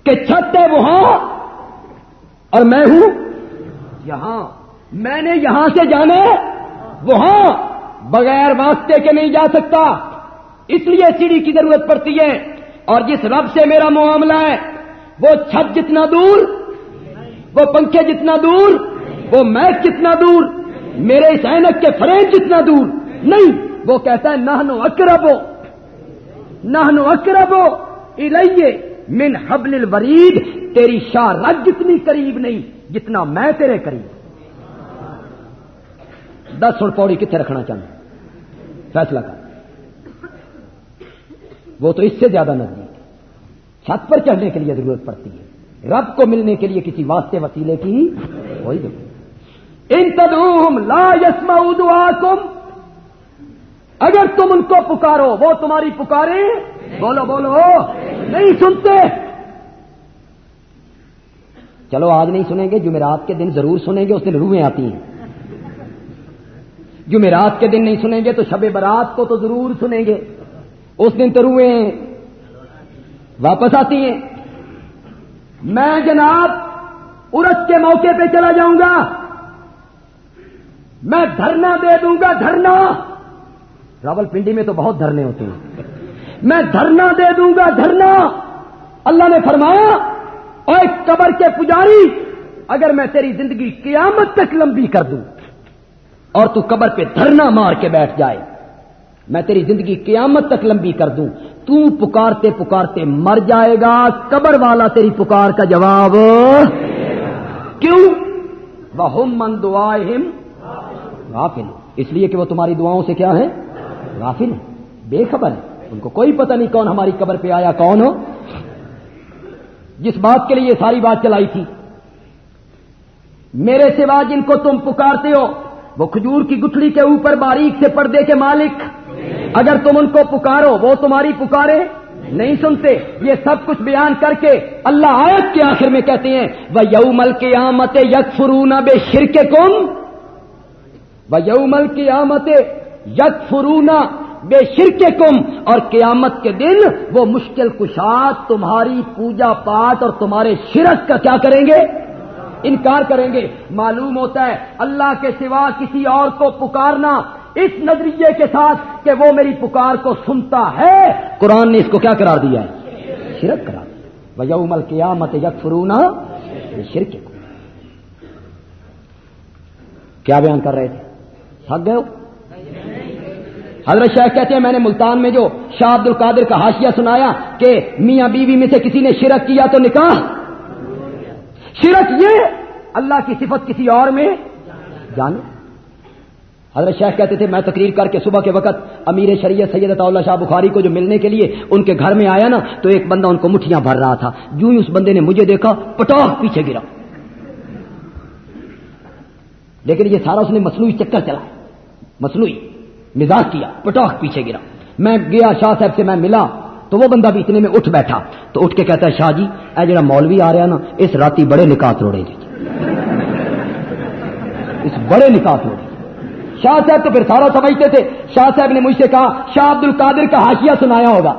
کہ چھت ہے وہاں اور میں ہوں؟ یہاں۔ میں نے یہاں سے جانا وہاں۔ بغیر واسطے کے نہیں جا سکتا۔ اس لیے سیڑھی کی ضرورت پڑتی ہے۔ اور جس رب سے میرا معاملہ ہے وہ چھت جتنا دور وہ پنکھے جتنا دور وہ میچ کتنا دور میرے اس اینک کے فریم جتنا دور۔ نہیں وہ کہتا ہے نہنو اکربو نہنو اکربو الائیے من حبل الورید، تیری شاہ رگ جتنی قریب نہیں، جتنا میں تیرے قریب۔ دس سو پوڑی کتنے رکھنا چاہوں فیصلہ کر۔ وہ تو اس سے زیادہ نزدیک۔ چھت پر چڑھنے کے لیے ضرورت پڑتی ہے۔ رب کو ملنے کے لیے کسی واسطے وسیلے کی وہی ضرورت ان تدوم لا یسما دعاکم۔ اگر تم ان کو پکارو، وہ تمہاری پکارے بولو بولو۔ نہیں سنتے۔ چلو آج نہیں سنیں گے، جمعرات کے دن ضرور سنیں گے، اس دن روحیں آتی ہیں۔ جمعرات کے دن نہیں سنیں گے تو شب برات کو تو ضرور سنیں گے۔ اس دن تو روحیں واپس آتی ہیں۔ میں جناب ارس کے موقع پہ چلا جاؤں گا۔ میں دھرنا دے دوں گا، دھرنا۔ راول پنڈی میں تو بہت دھرنے ہوتے ہیں۔ میں دھرنا دے دوں گا، دھرنا۔ اللہ نے فرمایا اور قبر کے پجاری، اگر میں تیری زندگی قیامت تک لمبی کر دوں اور تو قبر پہ دھرنا مار کے بیٹھ جائے، میں تیری زندگی قیامت تک لمبی کر دوں۔ تو پکارتے پکارتے مر جائے گا، قبر والا تیری پکار کا جواب۔ کیوں؟ وہ من دعائے غافل اس لیے کہ وہ تمہاری دعاؤں سے کیا ہے غافل بے خبر ہے ان کو کوئی پتہ نہیں کون ہماری قبر پہ آیا، کون ہو؟ جس بات کے لیے یہ ساری بات چلائی تھی۔ میرے سوا جن کو تم پکارتے ہو، وہ کھجور کی گٹھڑی کے اوپر باریک سے پردے کے مالک۔ اگر تم ان کو پکارو، وہ تمہاری پکارے؟ نہیں سنتے۔ یہ سب کچھ بیان کر کے اللہ آیت کے آخر میں کہتے ہیں وہ یومل کے آمت یک فرونا بے شرک کم وہ یومل کی آمت یک فرونا بے شرک کم اور قیامت کے دن وہ مشکل کشاد، تمہاری پوجا پاٹ اور تمہارے شرک کا کیا کریں گے؟ انکار کریں گے۔ معلوم ہوتا ہے، اللہ کے سوا کسی اور کو پکارنا اس نظریے کے ساتھ کہ وہ میری پکار کو سنتا ہے۔ قرآن نے اس کو کیا کرار دیا ہے؟ شرک کرا دیا بھیا قیامت یک فرونا شرک کو کیا بیان کر رہے تھے؟ تھک گئے ہو؟ حضرت شیخ کہتے ہیں، میں نے ملتان میں جو شاہ عبد القادر کا حاشیہ سنایا کہ میاں بیوی میں سے کسی نے شرک کیا تو نکاح؟ شرک یہ اللہ کی صفت کسی اور میں؟ جانے حضرت شیخ کہتے تھے، میں تقریر کر کے صبح کے وقت امیر شریعت سید اللہ شاہ بخاری کو جو ملنے کے لیے ان کے گھر میں آیا نا، تو ایک بندہ ان کو مٹھیاں بھر رہا تھا۔ جو ہی اس بندے نے مجھے دیکھا، پٹاخ پیچھے گرا۔ لیکن یہ سارا اس نے مصنوعی چکر چلا مصنوعی۔ مزاج کیا، پٹاخ پیچھے گرا۔ میں گیا شاہ صاحب سے میں ملا، تو وہ بندہ بھی اتنے میں اٹھ بیٹھا۔ تو اٹھ کے کہتا ہے، شاہ جی اے جڑا مولوی آ رہا نا، اس راتی بڑے نکاح توڑے جی۔ اس بڑے نکاح توڑے جی۔ شاہ صاحب تو پھر سارا سمجھتے تھے۔ شاہ صاحب نے مجھ سے کہا، شاہ عبد القادر کا حاشیہ سنایا ہوگا۔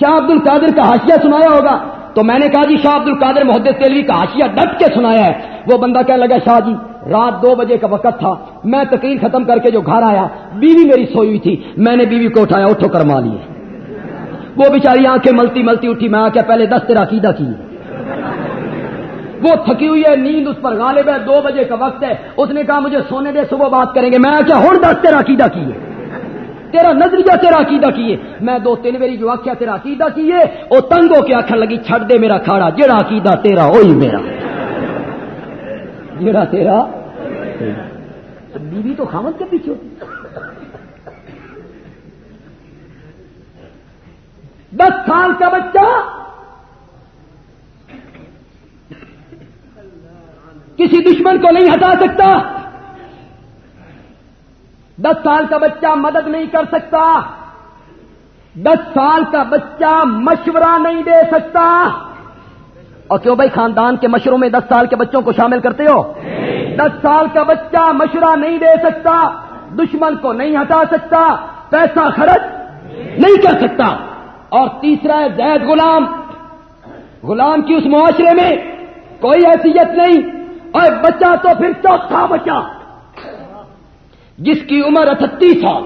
شاہ عبد القادر کا حاشیہ سنایا ہوگا۔ تو میں نے کہا جی شاہ عبد القادر محدث تیلوی کا حاشیہ ڈٹ کے سنایا ہے۔ وہ بندہ کہنے لگا، شاہ جی رات دو بجے کا وقت تھا۔ میں تقریر ختم کر کے جو گھر آیا، بیوی میری سوئی ہوئی تھی۔ میں نے بیوی کو اٹھایا، اٹھو کرما لیے۔ وہ بیچاری آنکھیں ملتی ملتی اٹھی۔ میں آ کے پہلے دس تیرا عقیدہ کی وہ تھکی ہوئی ہے، نیند اس پر غالب ہے۔ دو بجے کا وقت ہے۔ اس نے کہا، مجھے سونے دے صبح بات کریں گے۔ میں کیا ہوں دس تیرا عقیدہ کیے۔ تیرا نظریہ تیرا عقیدہ کیے۔ میں دو تین میری جو آخیا تیرا عقیدہ کیے۔ وہ تنگ ہو کے آخر لگی چھڑ دے میرا کھاڑا۔ جڑا عقیدہ تیرا وہی میرا۔ جڑا تیرا بیوی تو خامد کے پیچھے ہوتی۔ دس سال کا بچہ۔ کسی دشمن کو نہیں ہٹا سکتا۔ دس سال کا بچہ مدد نہیں کر سکتا۔ دس سال کا بچہ مشورہ نہیں دے سکتا۔ اور کیوں بھائی خاندان کے مشوروں میں دس سال کے بچوں کو شامل کرتے ہو؟ دس سال کا بچہ مشورہ نہیں دے سکتا، دشمن کو نہیں ہٹا سکتا، پیسہ خرچ نہیں کر سکتا۔ اور تیسرا ہے زید غلام۔ غلام کی اس معاشرے میں کوئی حیثیت نہیں۔ اور بچہ تو پھر چوتھا بچہ، جس کی عمر اٹھتیس سال۔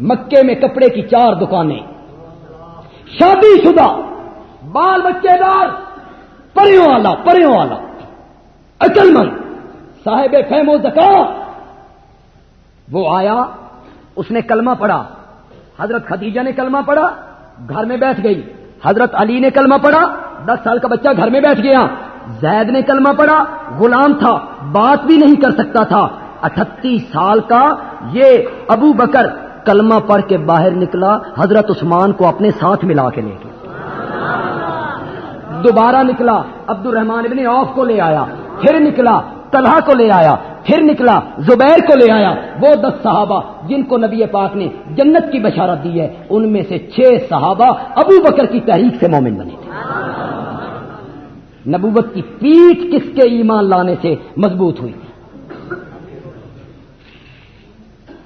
مکے میں کپڑے کی چار دکانیں۔ شادی شدہ، بال بچے دار، پریوں والا پریوں والا اچل مند۔ صاحب فہم و زکا۔ وہ آیا، اس نے کلمہ پڑھا۔ حضرت خدیجہ نے کلمہ پڑھا، گھر میں بیٹھ گئی۔ حضرت علی نے کلمہ پڑھا، دس سال کا بچہ گھر میں بیٹھ گیا۔ زید نے کلمہ پڑھا، غلام تھا، بات بھی نہیں کر سکتا تھا۔ اٹھتیس سال کا یہ ابو بکر کلمہ پڑھ کے باہر نکلا، حضرت عثمان کو اپنے ساتھ ملا کے لے گیا۔ دوبارہ نکلا عبد الرحمان ابن عوف کو لے آیا۔ پھر نکلا طلحہ کو لے آیا، پھر نکلا، زبیر کو لے آیا۔ وہ دس صحابہ جن کو نبی پاک نے جنت کی بشارت دی ہے، ان میں سے چھ صحابہ ابو بکر کی تحریک سے مومن بنے تھے۔ نبوت کی پیٹ کس کے ایمان لانے سے مضبوط ہوئی؟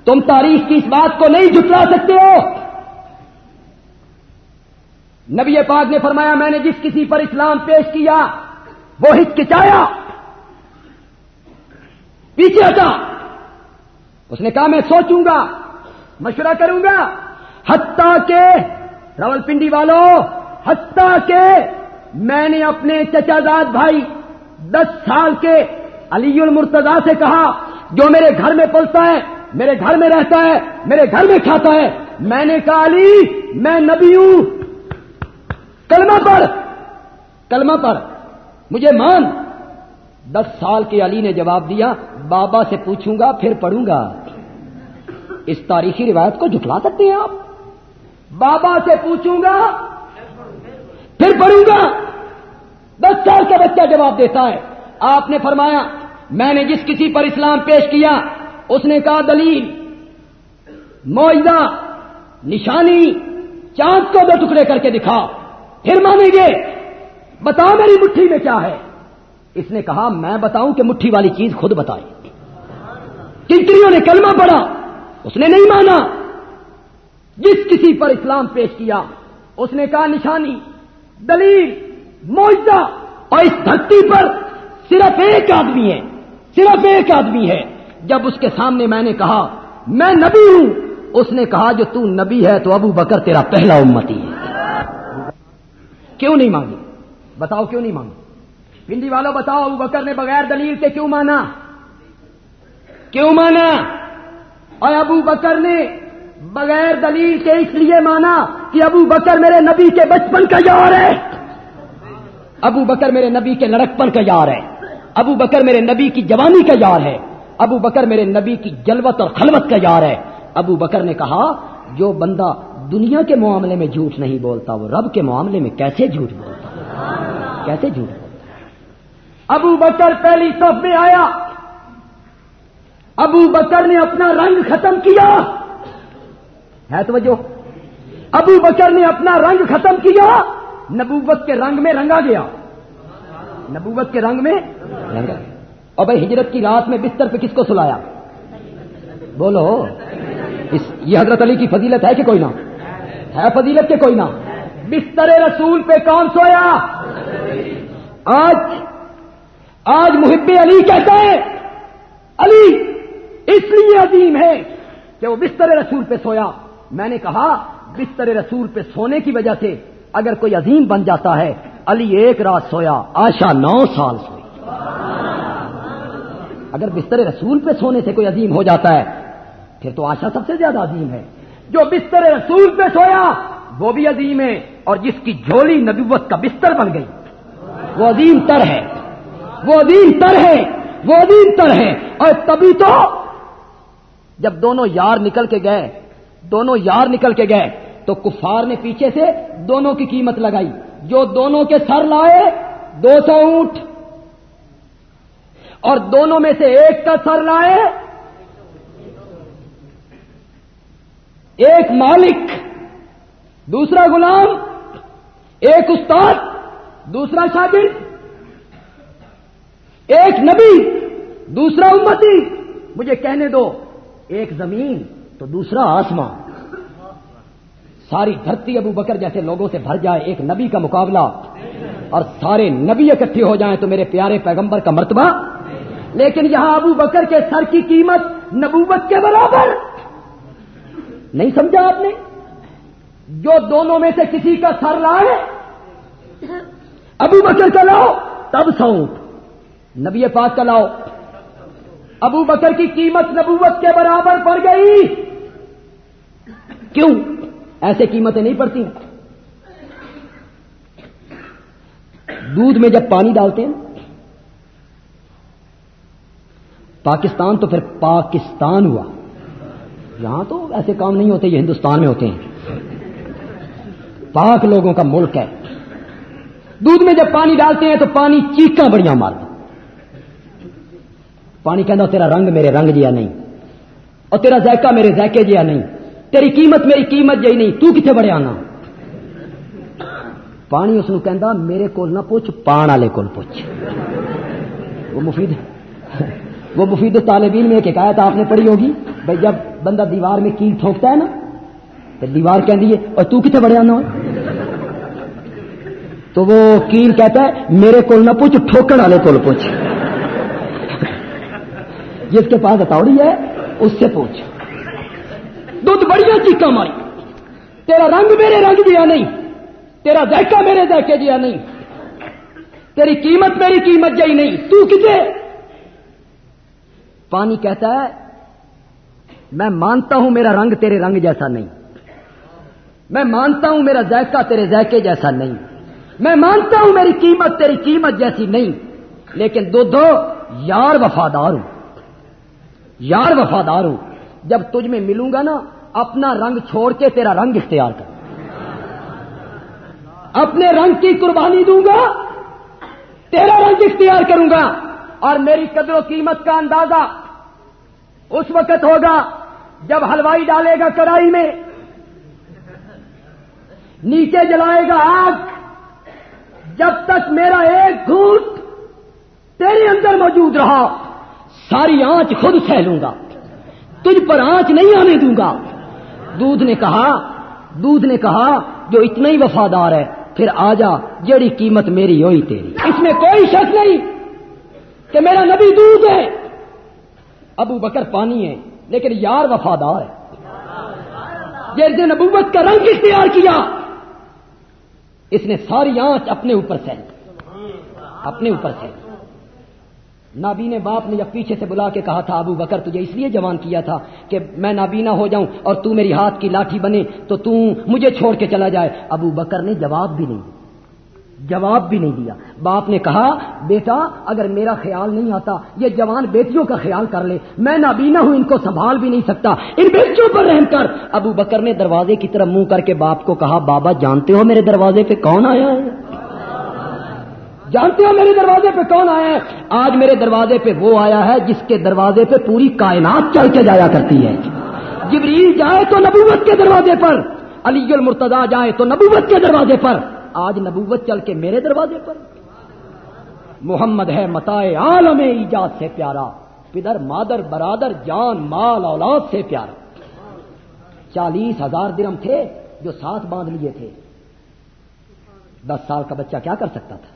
تم تاریخ کی اس بات کو نہیں جٹلا سکتے ہو۔ نبی پاک نے فرمایا، میں نے جس کسی پر اسلام پیش کیا، وہ ہچکچایا۔ پیچھے ہٹا۔ اس نے کہا، میں سوچوں گا، مشورہ کروں گا، حتیٰ کے راول پنڈی والوں حتیٰ کے میں نے اپنے چچا داد بھائی دس سال کے علی المرتضی سے کہا، جو میرے گھر میں پلتا ہے، میرے گھر میں رہتا ہے، میرے گھر میں کھاتا ہے۔ میں نے کہا، علی، میں نبی ہوں۔ کلمہ پر کلمہ پر مجھے مان۔ دس سال کے علی نے جواب دیا، بابا سے پوچھوں گا، پھر پڑھوں گا۔ اس تاریخی روایت کو جھٹلا سکتے ہیں آپ؟ بابا سے پوچھوں گا، پھر پڑھوں گا۔ دس سال کا بچہ جواب دیتا ہے۔ آپ نے فرمایا، میں نے جس کسی پر اسلام پیش کیا، اس نے کہا، دلیل معاہدہ نشانی، چاند کو دو ٹکڑے کر کے دکھا پھر مانیں گے بتا میری مٹھی میں کیا ہے؟ اس نے کہا، میں بتاؤں کہ مٹھی والی چیز خود بتائے ٹکریوں نے کلمہ پڑا اس نے نہیں مانا۔ جس کسی پر اسلام پیش کیا، اس نے کہا، نشانی، دلیل معاوضہ اور اس دھرتی پر صرف ایک آدمی ہے، صرف ایک آدمی ہے۔ جب اس کے سامنے میں نے کہا، میں نبی ہوں، اس نے کہا، جو تو نبی ہے تو ابو بکر تیرا پہلا امتی ہے۔ کیوں نہیں مانگی؟ بتاؤ کیوں نہیں مانگی؟ پنڈی والوں بتاؤ، ابو بکر نے بغیر دلیل کے کیوں مانا؟ کیوں مانا؟ اور ابو بکر نے بغیر دلیل کے اس لیے مانا کہ ابو بکر میرے نبی کے بچپن کا یار ہے۔ ابو بکر میرے نبی کے لڑکپن کا یار ہے۔ ابو بکر میرے نبی کی جوانی کا یار ہے۔ ابو بکر میرے نبی کی جلوت اور خلوت کا یار ہے۔ ابو بکر نے کہا، جو بندہ دنیا کے معاملے میں جھوٹ نہیں بولتا، وہ رب کے معاملے میں کیسے جھوٹ بولتا؟ کیسے جھوٹ بولتا؟ ابو بکر پہلی صف میں آیا۔ ابو بکر نے اپنا رنگ ختم کیا۔ ہے توجہ۔ ابو بکر نے اپنا رنگ ختم کیا۔ نبوت کے رنگ میں رنگا گیا۔ نبوت کے رنگ میں رنگا گیا۔ اور بھائی ہجرت کی رات میں بستر پہ کس کو سلایا؟ بولو۔ اس یہ حضرت علی کی فضیلت ہے کہ کوئی نہ۔ ہے فضیلت کے کوئی نہ۔ بستر رسول پہ کون سویا؟ آج آج محب علی کہتے ہیں، علی، اس لیے عظیم ہے کہ وہ بستر رسول پہ سویا۔ میں نے کہا، بستر رسول پہ سونے کی وجہ سے اگر کوئی عظیم بن جاتا ہے، علی ایک رات سویا آشا نو سال سوئی۔ اگر بستر رسول پہ سونے سے کوئی عظیم ہو جاتا ہے، پھر تو آشا سب سے زیادہ عظیم ہے۔ جو بستر رسول پہ سویا، وہ بھی عظیم ہے اور جس کی جھولی نبوت کا بستر بن گئی۔ وہ عظیم تر ہے۔ وہ عظیم تر ہے وہ عظیم تر ہے اور تبھی تو جب دونوں یار نکل کے گئے، دونوں یار نکل کے گئے، تو کفار نے پیچھے سے دونوں کی قیمت لگائی۔ جو دونوں کے سر لائے، دو سو اونٹ۔ اور دونوں میں سے ایک کا سر لائے، ایک مالک، دوسرا غلام، ایک استاد، دوسرا شاگرد۔ نبی، دوسرا امتی، مجھے کہنے دو، ایک زمین تو دوسرا آسمان۔ ساری دھرتی ابو بکر جیسے لوگوں سے بھر جائے ایک نبی کا مقابلہ۔ اور سارے نبی اکٹھے ہو جائیں تو میرے پیارے پیغمبر کا مرتبہ۔ لیکن یہاں ابو بکر کے سر کی قیمت نبوت کے برابر۔ نہیں سمجھا آپ نے؟ جو دونوں میں سے کسی کا سر لائے ابو بکر کا لاؤ تب ساؤنٹ نبی پاک کا لاؤ ابو بکر کی قیمت نبوت کے برابر پڑ گئی۔ کیوں؟ ایسے قیمتیں نہیں پڑتی۔ دودھ میں جب پانی ڈالتے ہیں، پاکستان تو پھر پاکستان ہوا۔ یہاں تو ایسے کام نہیں ہوتے، یہ ہندوستان میں ہوتے ہیں۔ پاک لوگوں کا ملک ہے۔ دودھ میں جب پانی ڈالتے ہیں تو پانی چیخا بڑھیا مارتا پانی کہنا تیرا رنگ میرے رنگ جیا نہیں، اور تیرا ذائقہ میرے ذائقے جیا نہیں، تیری قیمت میری قیمت جی نہیں، تو کتنے بڑے آنا پانی اس کہندا، میرے کول نہ پوچھ، پان والے کول پوچھ۔ وہ مفید وہ مفید طالبین میں ایک حکایت آپ نے پڑھی ہوگی بھائی جب بندہ دیوار میں کیل ٹھوکتا ہے نا، تو دیوار کہ اور تو کتنے بڑے آنا تو وہ کیل کہتا ہے، میرے کو نہ پوچھ ٹھوکر والے کو پوچھ۔ جس کے پاس اتوڑی ہے، اس سے پوچھ۔ دودھ بڑی چیکا ماری۔ تیرا رنگ میرے رنگ دیا نہیں۔ تیرا ذائقہ میرے ذائقے دیا نہیں۔ تیری قیمت میری قیمت جائی نہیں۔ تو کتنے پانی کہتا ہے، میں مانتا ہوں میرا رنگ تیرے رنگ جیسا نہیں۔ میں مانتا ہوں میرا ذائقہ تیرے ذائقے جیسا نہیں۔ میں مانتا ہوں میری قیمت تیری قیمت جیسی نہیں۔ لیکن دو دو، یار وفادار ہوں۔ یار وفادار ہوں۔ جب تجھ میں ملوں گا نا، اپنا رنگ چھوڑ کے تیرا رنگ اختیار کر۔ اپنے رنگ کی قربانی دوں گا، تیرا رنگ اختیار کروں گا۔ اور میری قدر و قیمت کا اندازہ اس وقت ہوگا جب ہلوائی ڈالے گا کڑائی میں۔ نیچے جلائے گا آگ۔ جب تک میرا ایک گھوٹ تیرے اندر موجود رہا۔ ساری آنچ خود سہ لوں گا۔ تجھ پر آنچ نہیں آنے دوں گا۔ دودھ نے کہا، دودھ نے کہا، جو اتنا ہی وفادار ہے، پھر آ جا، جڑی قیمت میری ہوئی تیری۔ اس میں کوئی شک نہیں کہ میرا نبی دودھ ہے۔ ابو بکر پانی ہے لیکن یار وفادار ہے۔ جس نے نبوت کا رنگ اختیار کیا۔ اس نے ساری آنچ اپنے اوپر سے اپنے اوپر سے نابینے باپ نے جب پیچھے سے بلا کے کہا تھا، ابو بکر، تجھے اس لیے جوان کیا تھا کہ میں نابینا ہو جاؤں اور تو میری ہاتھ کی لاٹھی بنے تو تو مجھے چھوڑ کے چلا جائے۔ ابو بکر نے جواب بھی نہیں دیا۔ جواب بھی نہیں دیا۔ باپ نے کہا، بیٹا، اگر میرا خیال نہیں آتا، یہ جوان بیٹیوں کا خیال کر لے۔ میں نابینا ہوں، ان کو سنبھال بھی نہیں سکتا۔ ان بیٹیوں پر رحم کر۔ ابو بکر نے دروازے کی طرف منہ کر کے باپ کو کہا، بابا، جانتے ہو میرے دروازے پہ کون آیا ہے؟ جانتے ہو میرے دروازے پہ کون آیا ہے؟ آج میرے دروازے پہ وہ آیا ہے جس کے دروازے پہ پوری کائنات چل کے جایا کرتی ہے۔ جبریل جائے تو نبوت کے دروازے پر۔ علی المرتضا جائے تو نبوت کے دروازے پر۔ آج نبوت چل کے میرے دروازے پر۔ محمد ہے متا عالم ایجاد سے پیارا۔ پدر، مادر، برادر، جان، مال، اولاد سے پیارا۔ چالیس ہزار درم تھے جو ساتھ باندھ لیے تھے۔ دس سال کا بچہ کیا کر سکتا تھا؟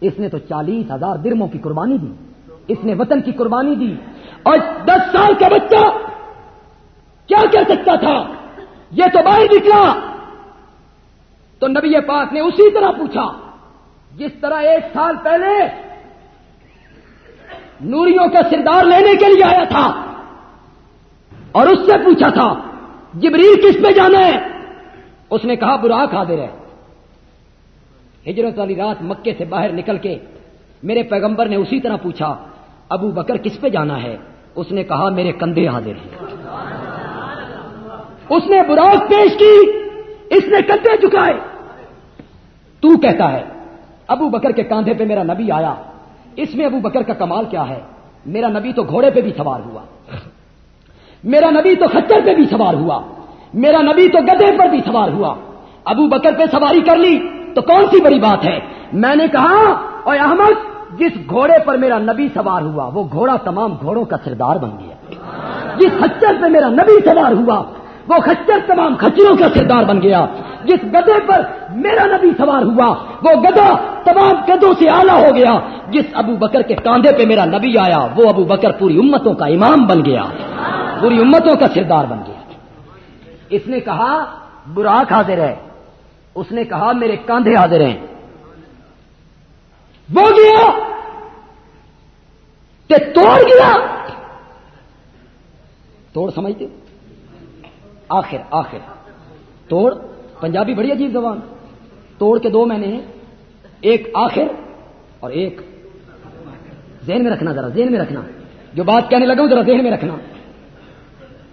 اس نے تو چالیس ہزار درموں کی قربانی دی، اس نے وطن کی قربانی دی۔ اور دس سال کا بچہ کیا کر سکتا تھا؟ یہ تو باہر نکلا۔ تو نبی پاک نے اسی طرح پوچھا، جس طرح ایک سال پہلے نوریوں کا سردار لینے کے لیے آیا تھا، اور اس سے پوچھا تھا، جبریل کس پہ جانا ہے؟ اس نے کہا براک حاضر ہے ہجرت والی رات مکے سے باہر نکل کے میرے پیغمبر نے اسی طرح پوچھا، ابو بکر کس پہ جانا ہے؟ اس نے کہا، میرے کندھے حاضر ہیں۔ اس نے براک پیش کی، اس نے کندھے چکائے تو کہتا ہے، ابو بکر کے کاندھے پہ میرا نبی آیا۔ اس میں ابو بکر کا کمال کیا ہے؟ میرا نبی تو گھوڑے پہ بھی سوار ہوا۔ میرا نبی تو خچر پہ بھی سوار ہوا۔ میرا نبی تو گدے پر بھی سوار ہوا۔ ابو بکر پہ سواری کر لی۔ تو کون سی بڑی بات ہے؟ میں نے کہا اور احمد، جس گھوڑے پر میرا نبی سوار ہوا، وہ گھوڑا تمام گھوڑوں کا سردار بن گیا۔ جس خچر پہ میرا نبی سوار ہوا، وہ خچر تمام خچروں کا سردار بن گیا۔ جس گدے پر میرا نبی سوار ہوا، وہ گدا تمام گدوں سے آلہ ہو گیا۔ جس ابو بکر کے کاندھے پہ میرا نبی آیا، وہ ابو بکر پوری امتوں کا امام بن گیا۔ پوری امتوں کا سردار بن گیا۔ اس نے کہا براک حاضر ہے۔ اس نے کہا میرے کاندھے حاضر ہیں۔ وہ گیا کہ توڑ گیا؟ توڑ سمجھتے آخر آخر۔ توڑ، پنجابی بڑی عجیب زبان۔ توڑ کے دو میں نے ایک آخر اور ایک۔ ذہن میں رکھنا ذرا، ذہن میں رکھنا۔ جو بات کہنے لگا ہوں، ذرا ذہن میں رکھنا۔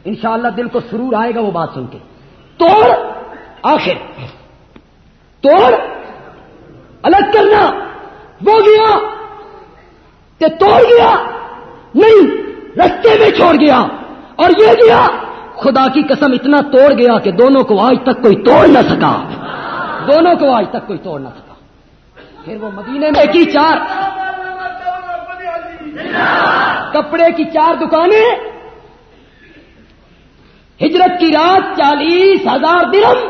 انشاءاللہ دل کو سرور آئے گا وہ بات سن کے۔ توڑ! آخر۔ توڑ، الگ کرنا، وہ گیا کہ توڑ گیا، نہیں، رستے میں چھوڑ گیا، اور یہ گیا، خدا کی قسم اتنا توڑ گیا کہ دونوں کو آج تک کوئی توڑ نہ سکا۔ دونوں کو آج تک کوئی توڑ نہ سکا۔ پھر وہ مدینے میں کی چار، کپڑے کی چار دکانیں، ہجرت کی رات چالیس ہزار درم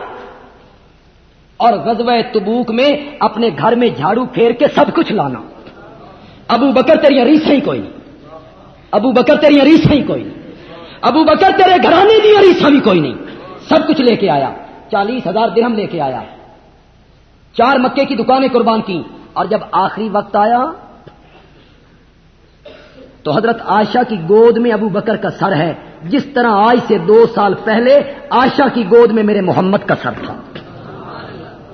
اور غزوہ تبوک میں اپنے گھر میں جھاڑو پھیر کے سب کچھ لانا۔ ابو بکر تیری ریس ہی کوئی۔ نہیں ابو بکر تیری ریس ہی کوئی۔ نہیں ابو بکر تیرے گھرانے کی ریس بھی کوئی نہیں۔ سب کچھ لے کے آیا۔ چالیس ہزار درہم لے کے آیا۔ چار مکے کی دکانیں قربان کی اور جب آخری وقت آیا، تو حضرت عائشہ کی گود میں ابو بکر کا سر ہے۔ جس طرح آج سے دو سال پہلے، عائشہ کی گود میں میرے محمد کا سر تھا۔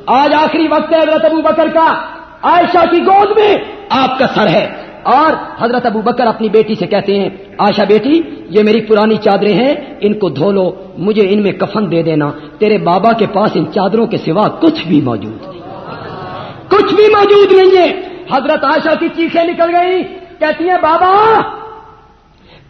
آج آخری وقت ہے حضرت ابو بکر کا۔ عائشہ کی گود میں آپ کا سر ہے۔ اور حضرت ابو بکر اپنی بیٹی سے کہتے ہیں آشا بیٹی، یہ میری پرانی چادریں ہیں، ان کو دھو لو، مجھے ان میں کفن دے دینا۔ تیرے بابا کے پاس ان چادروں کے سوا کچھ بھی موجود نہیں۔ کچھ بھی موجود نہیں ہے۔ حضرت آشا کی چیخیں نکل گئی کہتی ہیں، بابا،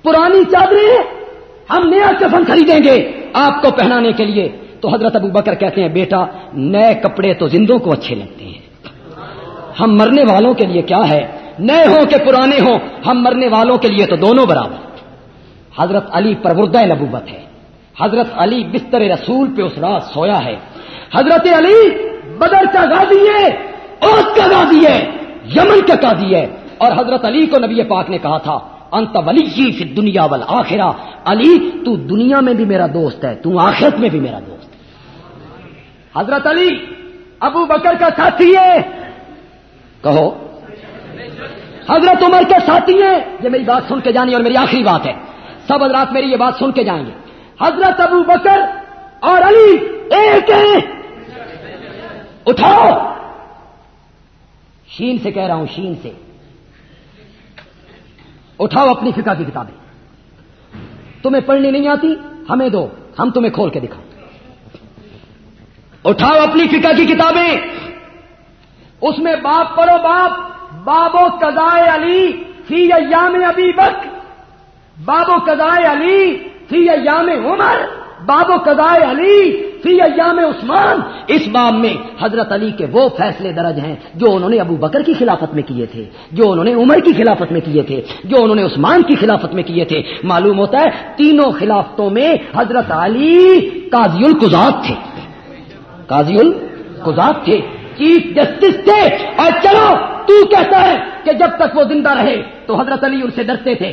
پرانی چادریں ہم نیا کفن خریدیں گے آپ کو پہنانے کے لیے۔ تو حضرت ابو بکر کہتے ہیں، بیٹا، نئے کپڑے تو زندوں کو اچھے لگتے ہیں۔ ہم مرنے والوں کے لیے کیا ہے؟ نئے ہوں کہ پرانے ہوں؟ ہم مرنے والوں کے لیے تو دونوں برابر۔ حضرت علی پروردہ نبوت ہے۔ حضرت علی بستر رسول پہ اس رات سویا ہے۔ حضرت علی بدر کا غازی ہے اوت کا غازی ہے، یمن کا قاضی ہے۔ اور حضرت علی کو نبی پاک نے کہا تھا، انت ولی فی دنیا وال علی، تو دنیا میں بھی میرا دوست ہے، تو آخرت میں بھی میرا دوست حضرت علی، ابو بکر کا ساتھی ہے۔ کہو۔ حضرت عمر کے ساتھی ہیں۔ یہ میری بات سن کے جانی اور میری آخری بات ہے۔ سب حضرات میری یہ بات سن کے جائیں گے۔ حضرت ابو بکر اور علی ایک ہیں۔ اٹھاؤ۔ شین سے کہہ رہا ہوں، شین سے۔ اٹھاؤ اپنی فکا کی کتابیں۔ تمہیں پڑھنی نہیں آتی؟ ہمیں دو۔ ہم تمہیں کھول کے دکھاؤ اٹھاؤ اپنی فکا کی کتابیں۔ اس میں باپ پڑھو باپ، بابو کزائے علی فی ایام ابی بک بابو کزائے علی فی ایام عمر۔ بابو کزائے علی فی ایام عثمان۔ اس باب میں حضرت علی کے وہ فیصلے درج ہیں جو انہوں نے ابو بکر کی خلافت میں کیے تھے، جو انہوں نے عمر کی خلافت میں کیے تھے، جو انہوں نے عثمان کی خلافت میں کیے تھے۔ معلوم ہوتا ہے تینوں خلافتوں میں حضرت علی قاضی القزات تھے۔ قاضی القزات تھے چیف جسٹس تھے اور چلو، تو کہتا ہے کہ جب تک وہ زندہ رہے تو حضرت علی ان سے ڈرتے تھے۔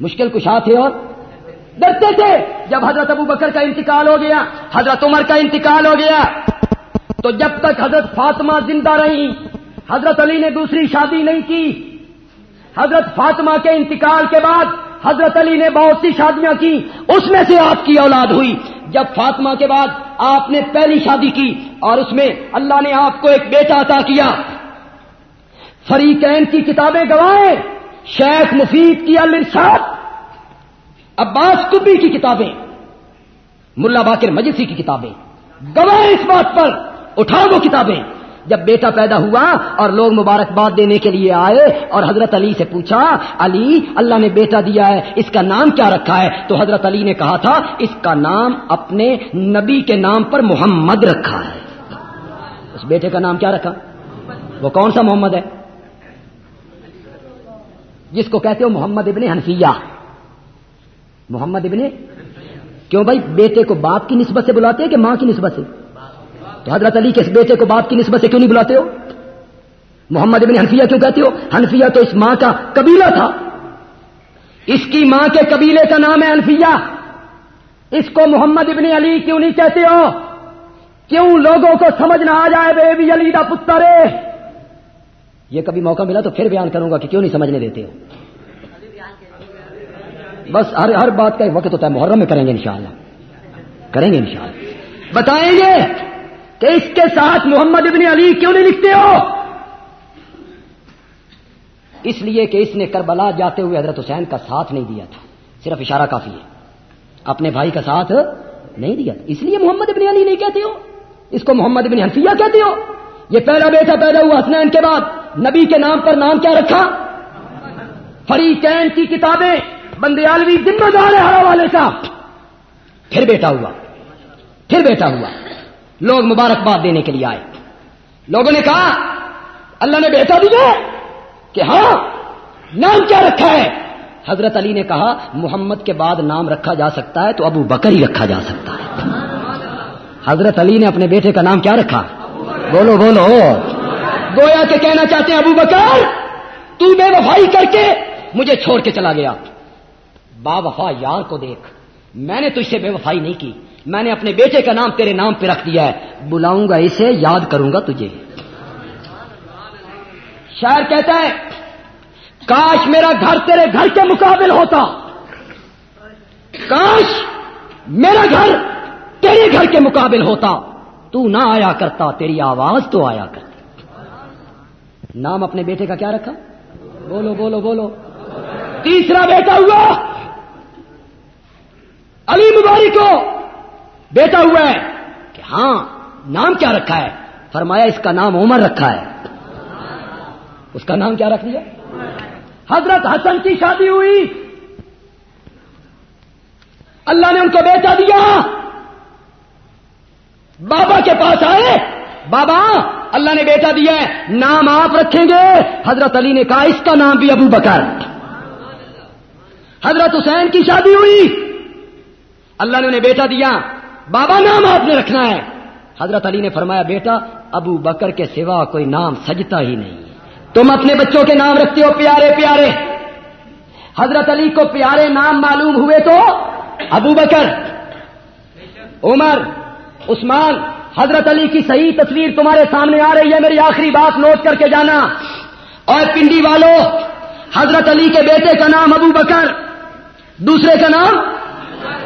مشکل کشا تھے اور ڈرتے تھے۔ جب حضرت ابو بکر کا انتقال ہو گیا، حضرت عمر کا انتقال ہو گیا، تو جب تک حضرت فاطمہ زندہ رہی، حضرت علی نے دوسری شادی نہیں کی۔ حضرت فاطمہ کے انتقال کے بعد حضرت علی نے بہت سی شادیاں کی، اس میں سے آپ کی اولاد ہوئی۔ جب فاطمہ کے بعد آپ نے پہلی شادی کی اور اس میں اللہ نے آپ کو ایک بیٹا عطا کیا۔ فریقین کی کتابیں گوائے شیخ مفید کی الرشاد عباس کبی کی کتابیں، ملا باقر مجلسی کی کتابیں۔ گوائے اس بات پر، اٹھاؤ وہ کتابیں۔ جب بیٹا پیدا ہوا اور لوگ مبارکباد دینے کے لیے آئے اور حضرت علی سے پوچھا، علی، اللہ نے بیٹا دیا ہے، اس کا نام کیا رکھا ہے؟ تو حضرت علی نے کہا تھا، اس کا نام اپنے نبی کے نام پر محمد رکھا ہے۔ اس بیٹے کا نام کیا رکھا؟ وہ کون سا محمد ہے؟ جس کو کہتے ہو محمد ابن حنفیہ۔ محمد ابن؟ کیوں بھائی؟ بیٹے کو باپ کی نسبت سے بلاتے ہیں کہ ماں کی نسبت سے؟ تو حضرت علی کے اس بیٹے کو باپ کی نسبت سے کیوں نہیں بلاتے ہو؟ محمد ابن حنفیہ کیوں کہتے ہو؟ حنفیہ تو اس ماں کا قبیلہ تھا۔ اس کی ماں کے قبیلے کا نام ہے حنفیہ۔ اس کو محمد ابن علی کیوں نہیں کہتے ہو؟ کیوں لوگوں کو سمجھ نہ آ جائے بے بھی علی کا پتر؟ یہ کبھی موقع ملا تو پھر بیان کروں گا کہ کیوں نہیں سمجھنے دیتے ہو۔ بس ہر ہر بات کا ایک وقت ہوتا ہے، محرم میں کریں گے انشاءاللہ۔ کریں گے انشاءاللہ۔ بتائیں گے؟ کہ اس کے ساتھ محمد ابن علی کیوں نہیں لکھتے ہو؟ اس لیے کہ اس نے کربلا جاتے ہوئے حضرت حسین کا ساتھ نہیں دیا تھا۔ صرف اشارہ کافی ہے۔ اپنے بھائی کا ساتھ نہیں دیا تھا۔ اس لیے محمد ابن علی نہیں کہتے ہو؟ اس کو محمد ابن حنفیہ کہتے ہو؟ یہ پہلا بیٹا پیدا ہوا حسنین کے بعد۔ نبی کے نام پر نام کیا رکھا؟ فریقین کی کتابیں۔ بندیالوی ذمہ دار ہے ہر والے کا۔ پھر بیٹا ہوا۔ پھر بیٹا ہوا۔ لوگ مبارکباد دینے کے لیے آئے۔ لوگوں نے کہا، اللہ نے بیٹا دیا کہ ہاں نام کیا رکھا ہے؟ حضرت علی نے کہا، محمد کے بعد نام رکھا جا سکتا ہے تو ابو بکر ہی رکھا جا سکتا ہے۔ حضرت علی نے اپنے بیٹے کا نام کیا رکھا؟ بولو بولو۔ گویا کہ کہنا چاہتے ہیں ابو بکر، تو بے وفائی کر کے مجھے چھوڑ کے چلا گیا۔ با وفا یار کو دیکھ، میں نے تجھ سے بے وفائی نہیں کی۔ میں نے اپنے بیٹے کا نام تیرے نام پہ رکھ دیا ہے۔ بلاؤں گا اسے، یاد کروں گا تجھے۔ شاعر کہتا ہے، کاش میرا گھر تیرے گھر کے مقابل ہوتا۔ کاش میرا گھر تیرے گھر کے مقابل ہوتا۔ تو نہ آیا کرتا، تیری آواز تو آیا کرتی نام اپنے بیٹے کا کیا رکھا؟ بولو بولو بولو۔ تیسرا بیٹا ہوا۔ علی مباری کو بیٹا ہوا ہے کہ ہاں نام کیا رکھا ہے؟ فرمایا، اس کا نام عمر رکھا ہے۔ اس کا نام کیا رکھ دیا؟ حضرت حسن کی شادی ہوئی۔ اللہ نے ان کو بیٹا دیا۔ بابا کے پاس آئے۔ بابا، اللہ نے بیٹا دیا ہے۔ نام آپ رکھیں گے۔ حضرت علی نے کہا، اس کا نام بھی ابو بکر۔ حضرت حسین کی شادی ہوئی۔ اللہ نے انہیں بیٹا دیا۔ بابا نام آپ نے رکھنا ہے۔ حضرت علی نے فرمایا، بیٹا، ابو بکر کے سوا کوئی نام سجتا ہی نہیں تم اپنے بچوں کے نام رکھتے ہو، پیارے پیارے۔ حضرت علی کو پیارے نام معلوم ہوئے تو ابو بکر، عمر، عثمان، حضرت علی کی صحیح تصویر تمہارے سامنے آ رہی ہے۔ میری آخری بات نوٹ کر کے جانا۔ اور پنڈی والوں حضرت علی کے بیٹے کا نام ابو بکر، دوسرے کا نام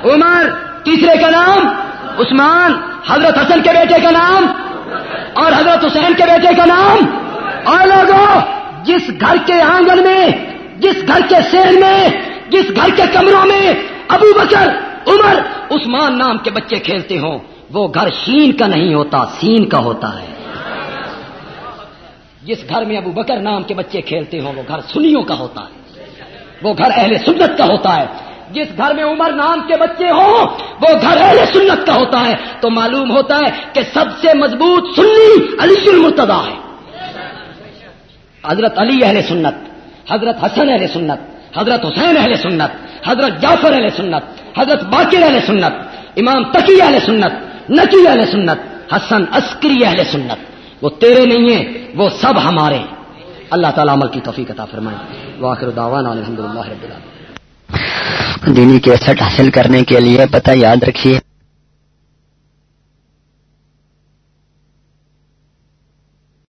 عمر، تیسرے کا نام عثمان، حضرت حسن کے بیٹے کا نام اور حضرت حسین کے بیٹے کا نام۔ اور لوگوں جس گھر کے آنگن میں، جس گھر کے شیر میں، جس گھر کے کمروں میں ابو بکر، عمر، عثمان نام کے بچے کھیلتے ہوں، وہ گھر شین کا نہیں ہوتا، سین کا ہوتا ہے۔ جس گھر میں ابو بکر نام کے بچے کھیلتے ہوں، وہ گھر سنیوں کا ہوتا ہے۔ وہ گھر اہل سنت کا ہوتا ہے۔ جس گھر میں عمر نام کے بچے ہوں، وہ گھر اہل سنت کا ہوتا ہے۔ تو معلوم ہوتا ہے کہ سب سے مضبوط سنی علی المرتدا ہے۔ حضرت علی اہل سنت، حضرت حسن اہل سنت، حضرت حسین اہل سنت، حضرت جعفر اہل سنت، حضرت باقر اہل سنت، امام تقی اہل سنت، نقی اہل سنت، حسن عسکری اہل سنت۔ وہ تیرے نہیں ہیں، وہ سب ہمارے اللہ تعالیٰ عمل کی توفیق عطا فرمائے۔ واخر دعوانا الحمد للہ رب العالمین۔ دینی کیسٹ حاصل کرنے کے لیے پتہ یاد رکھیے۔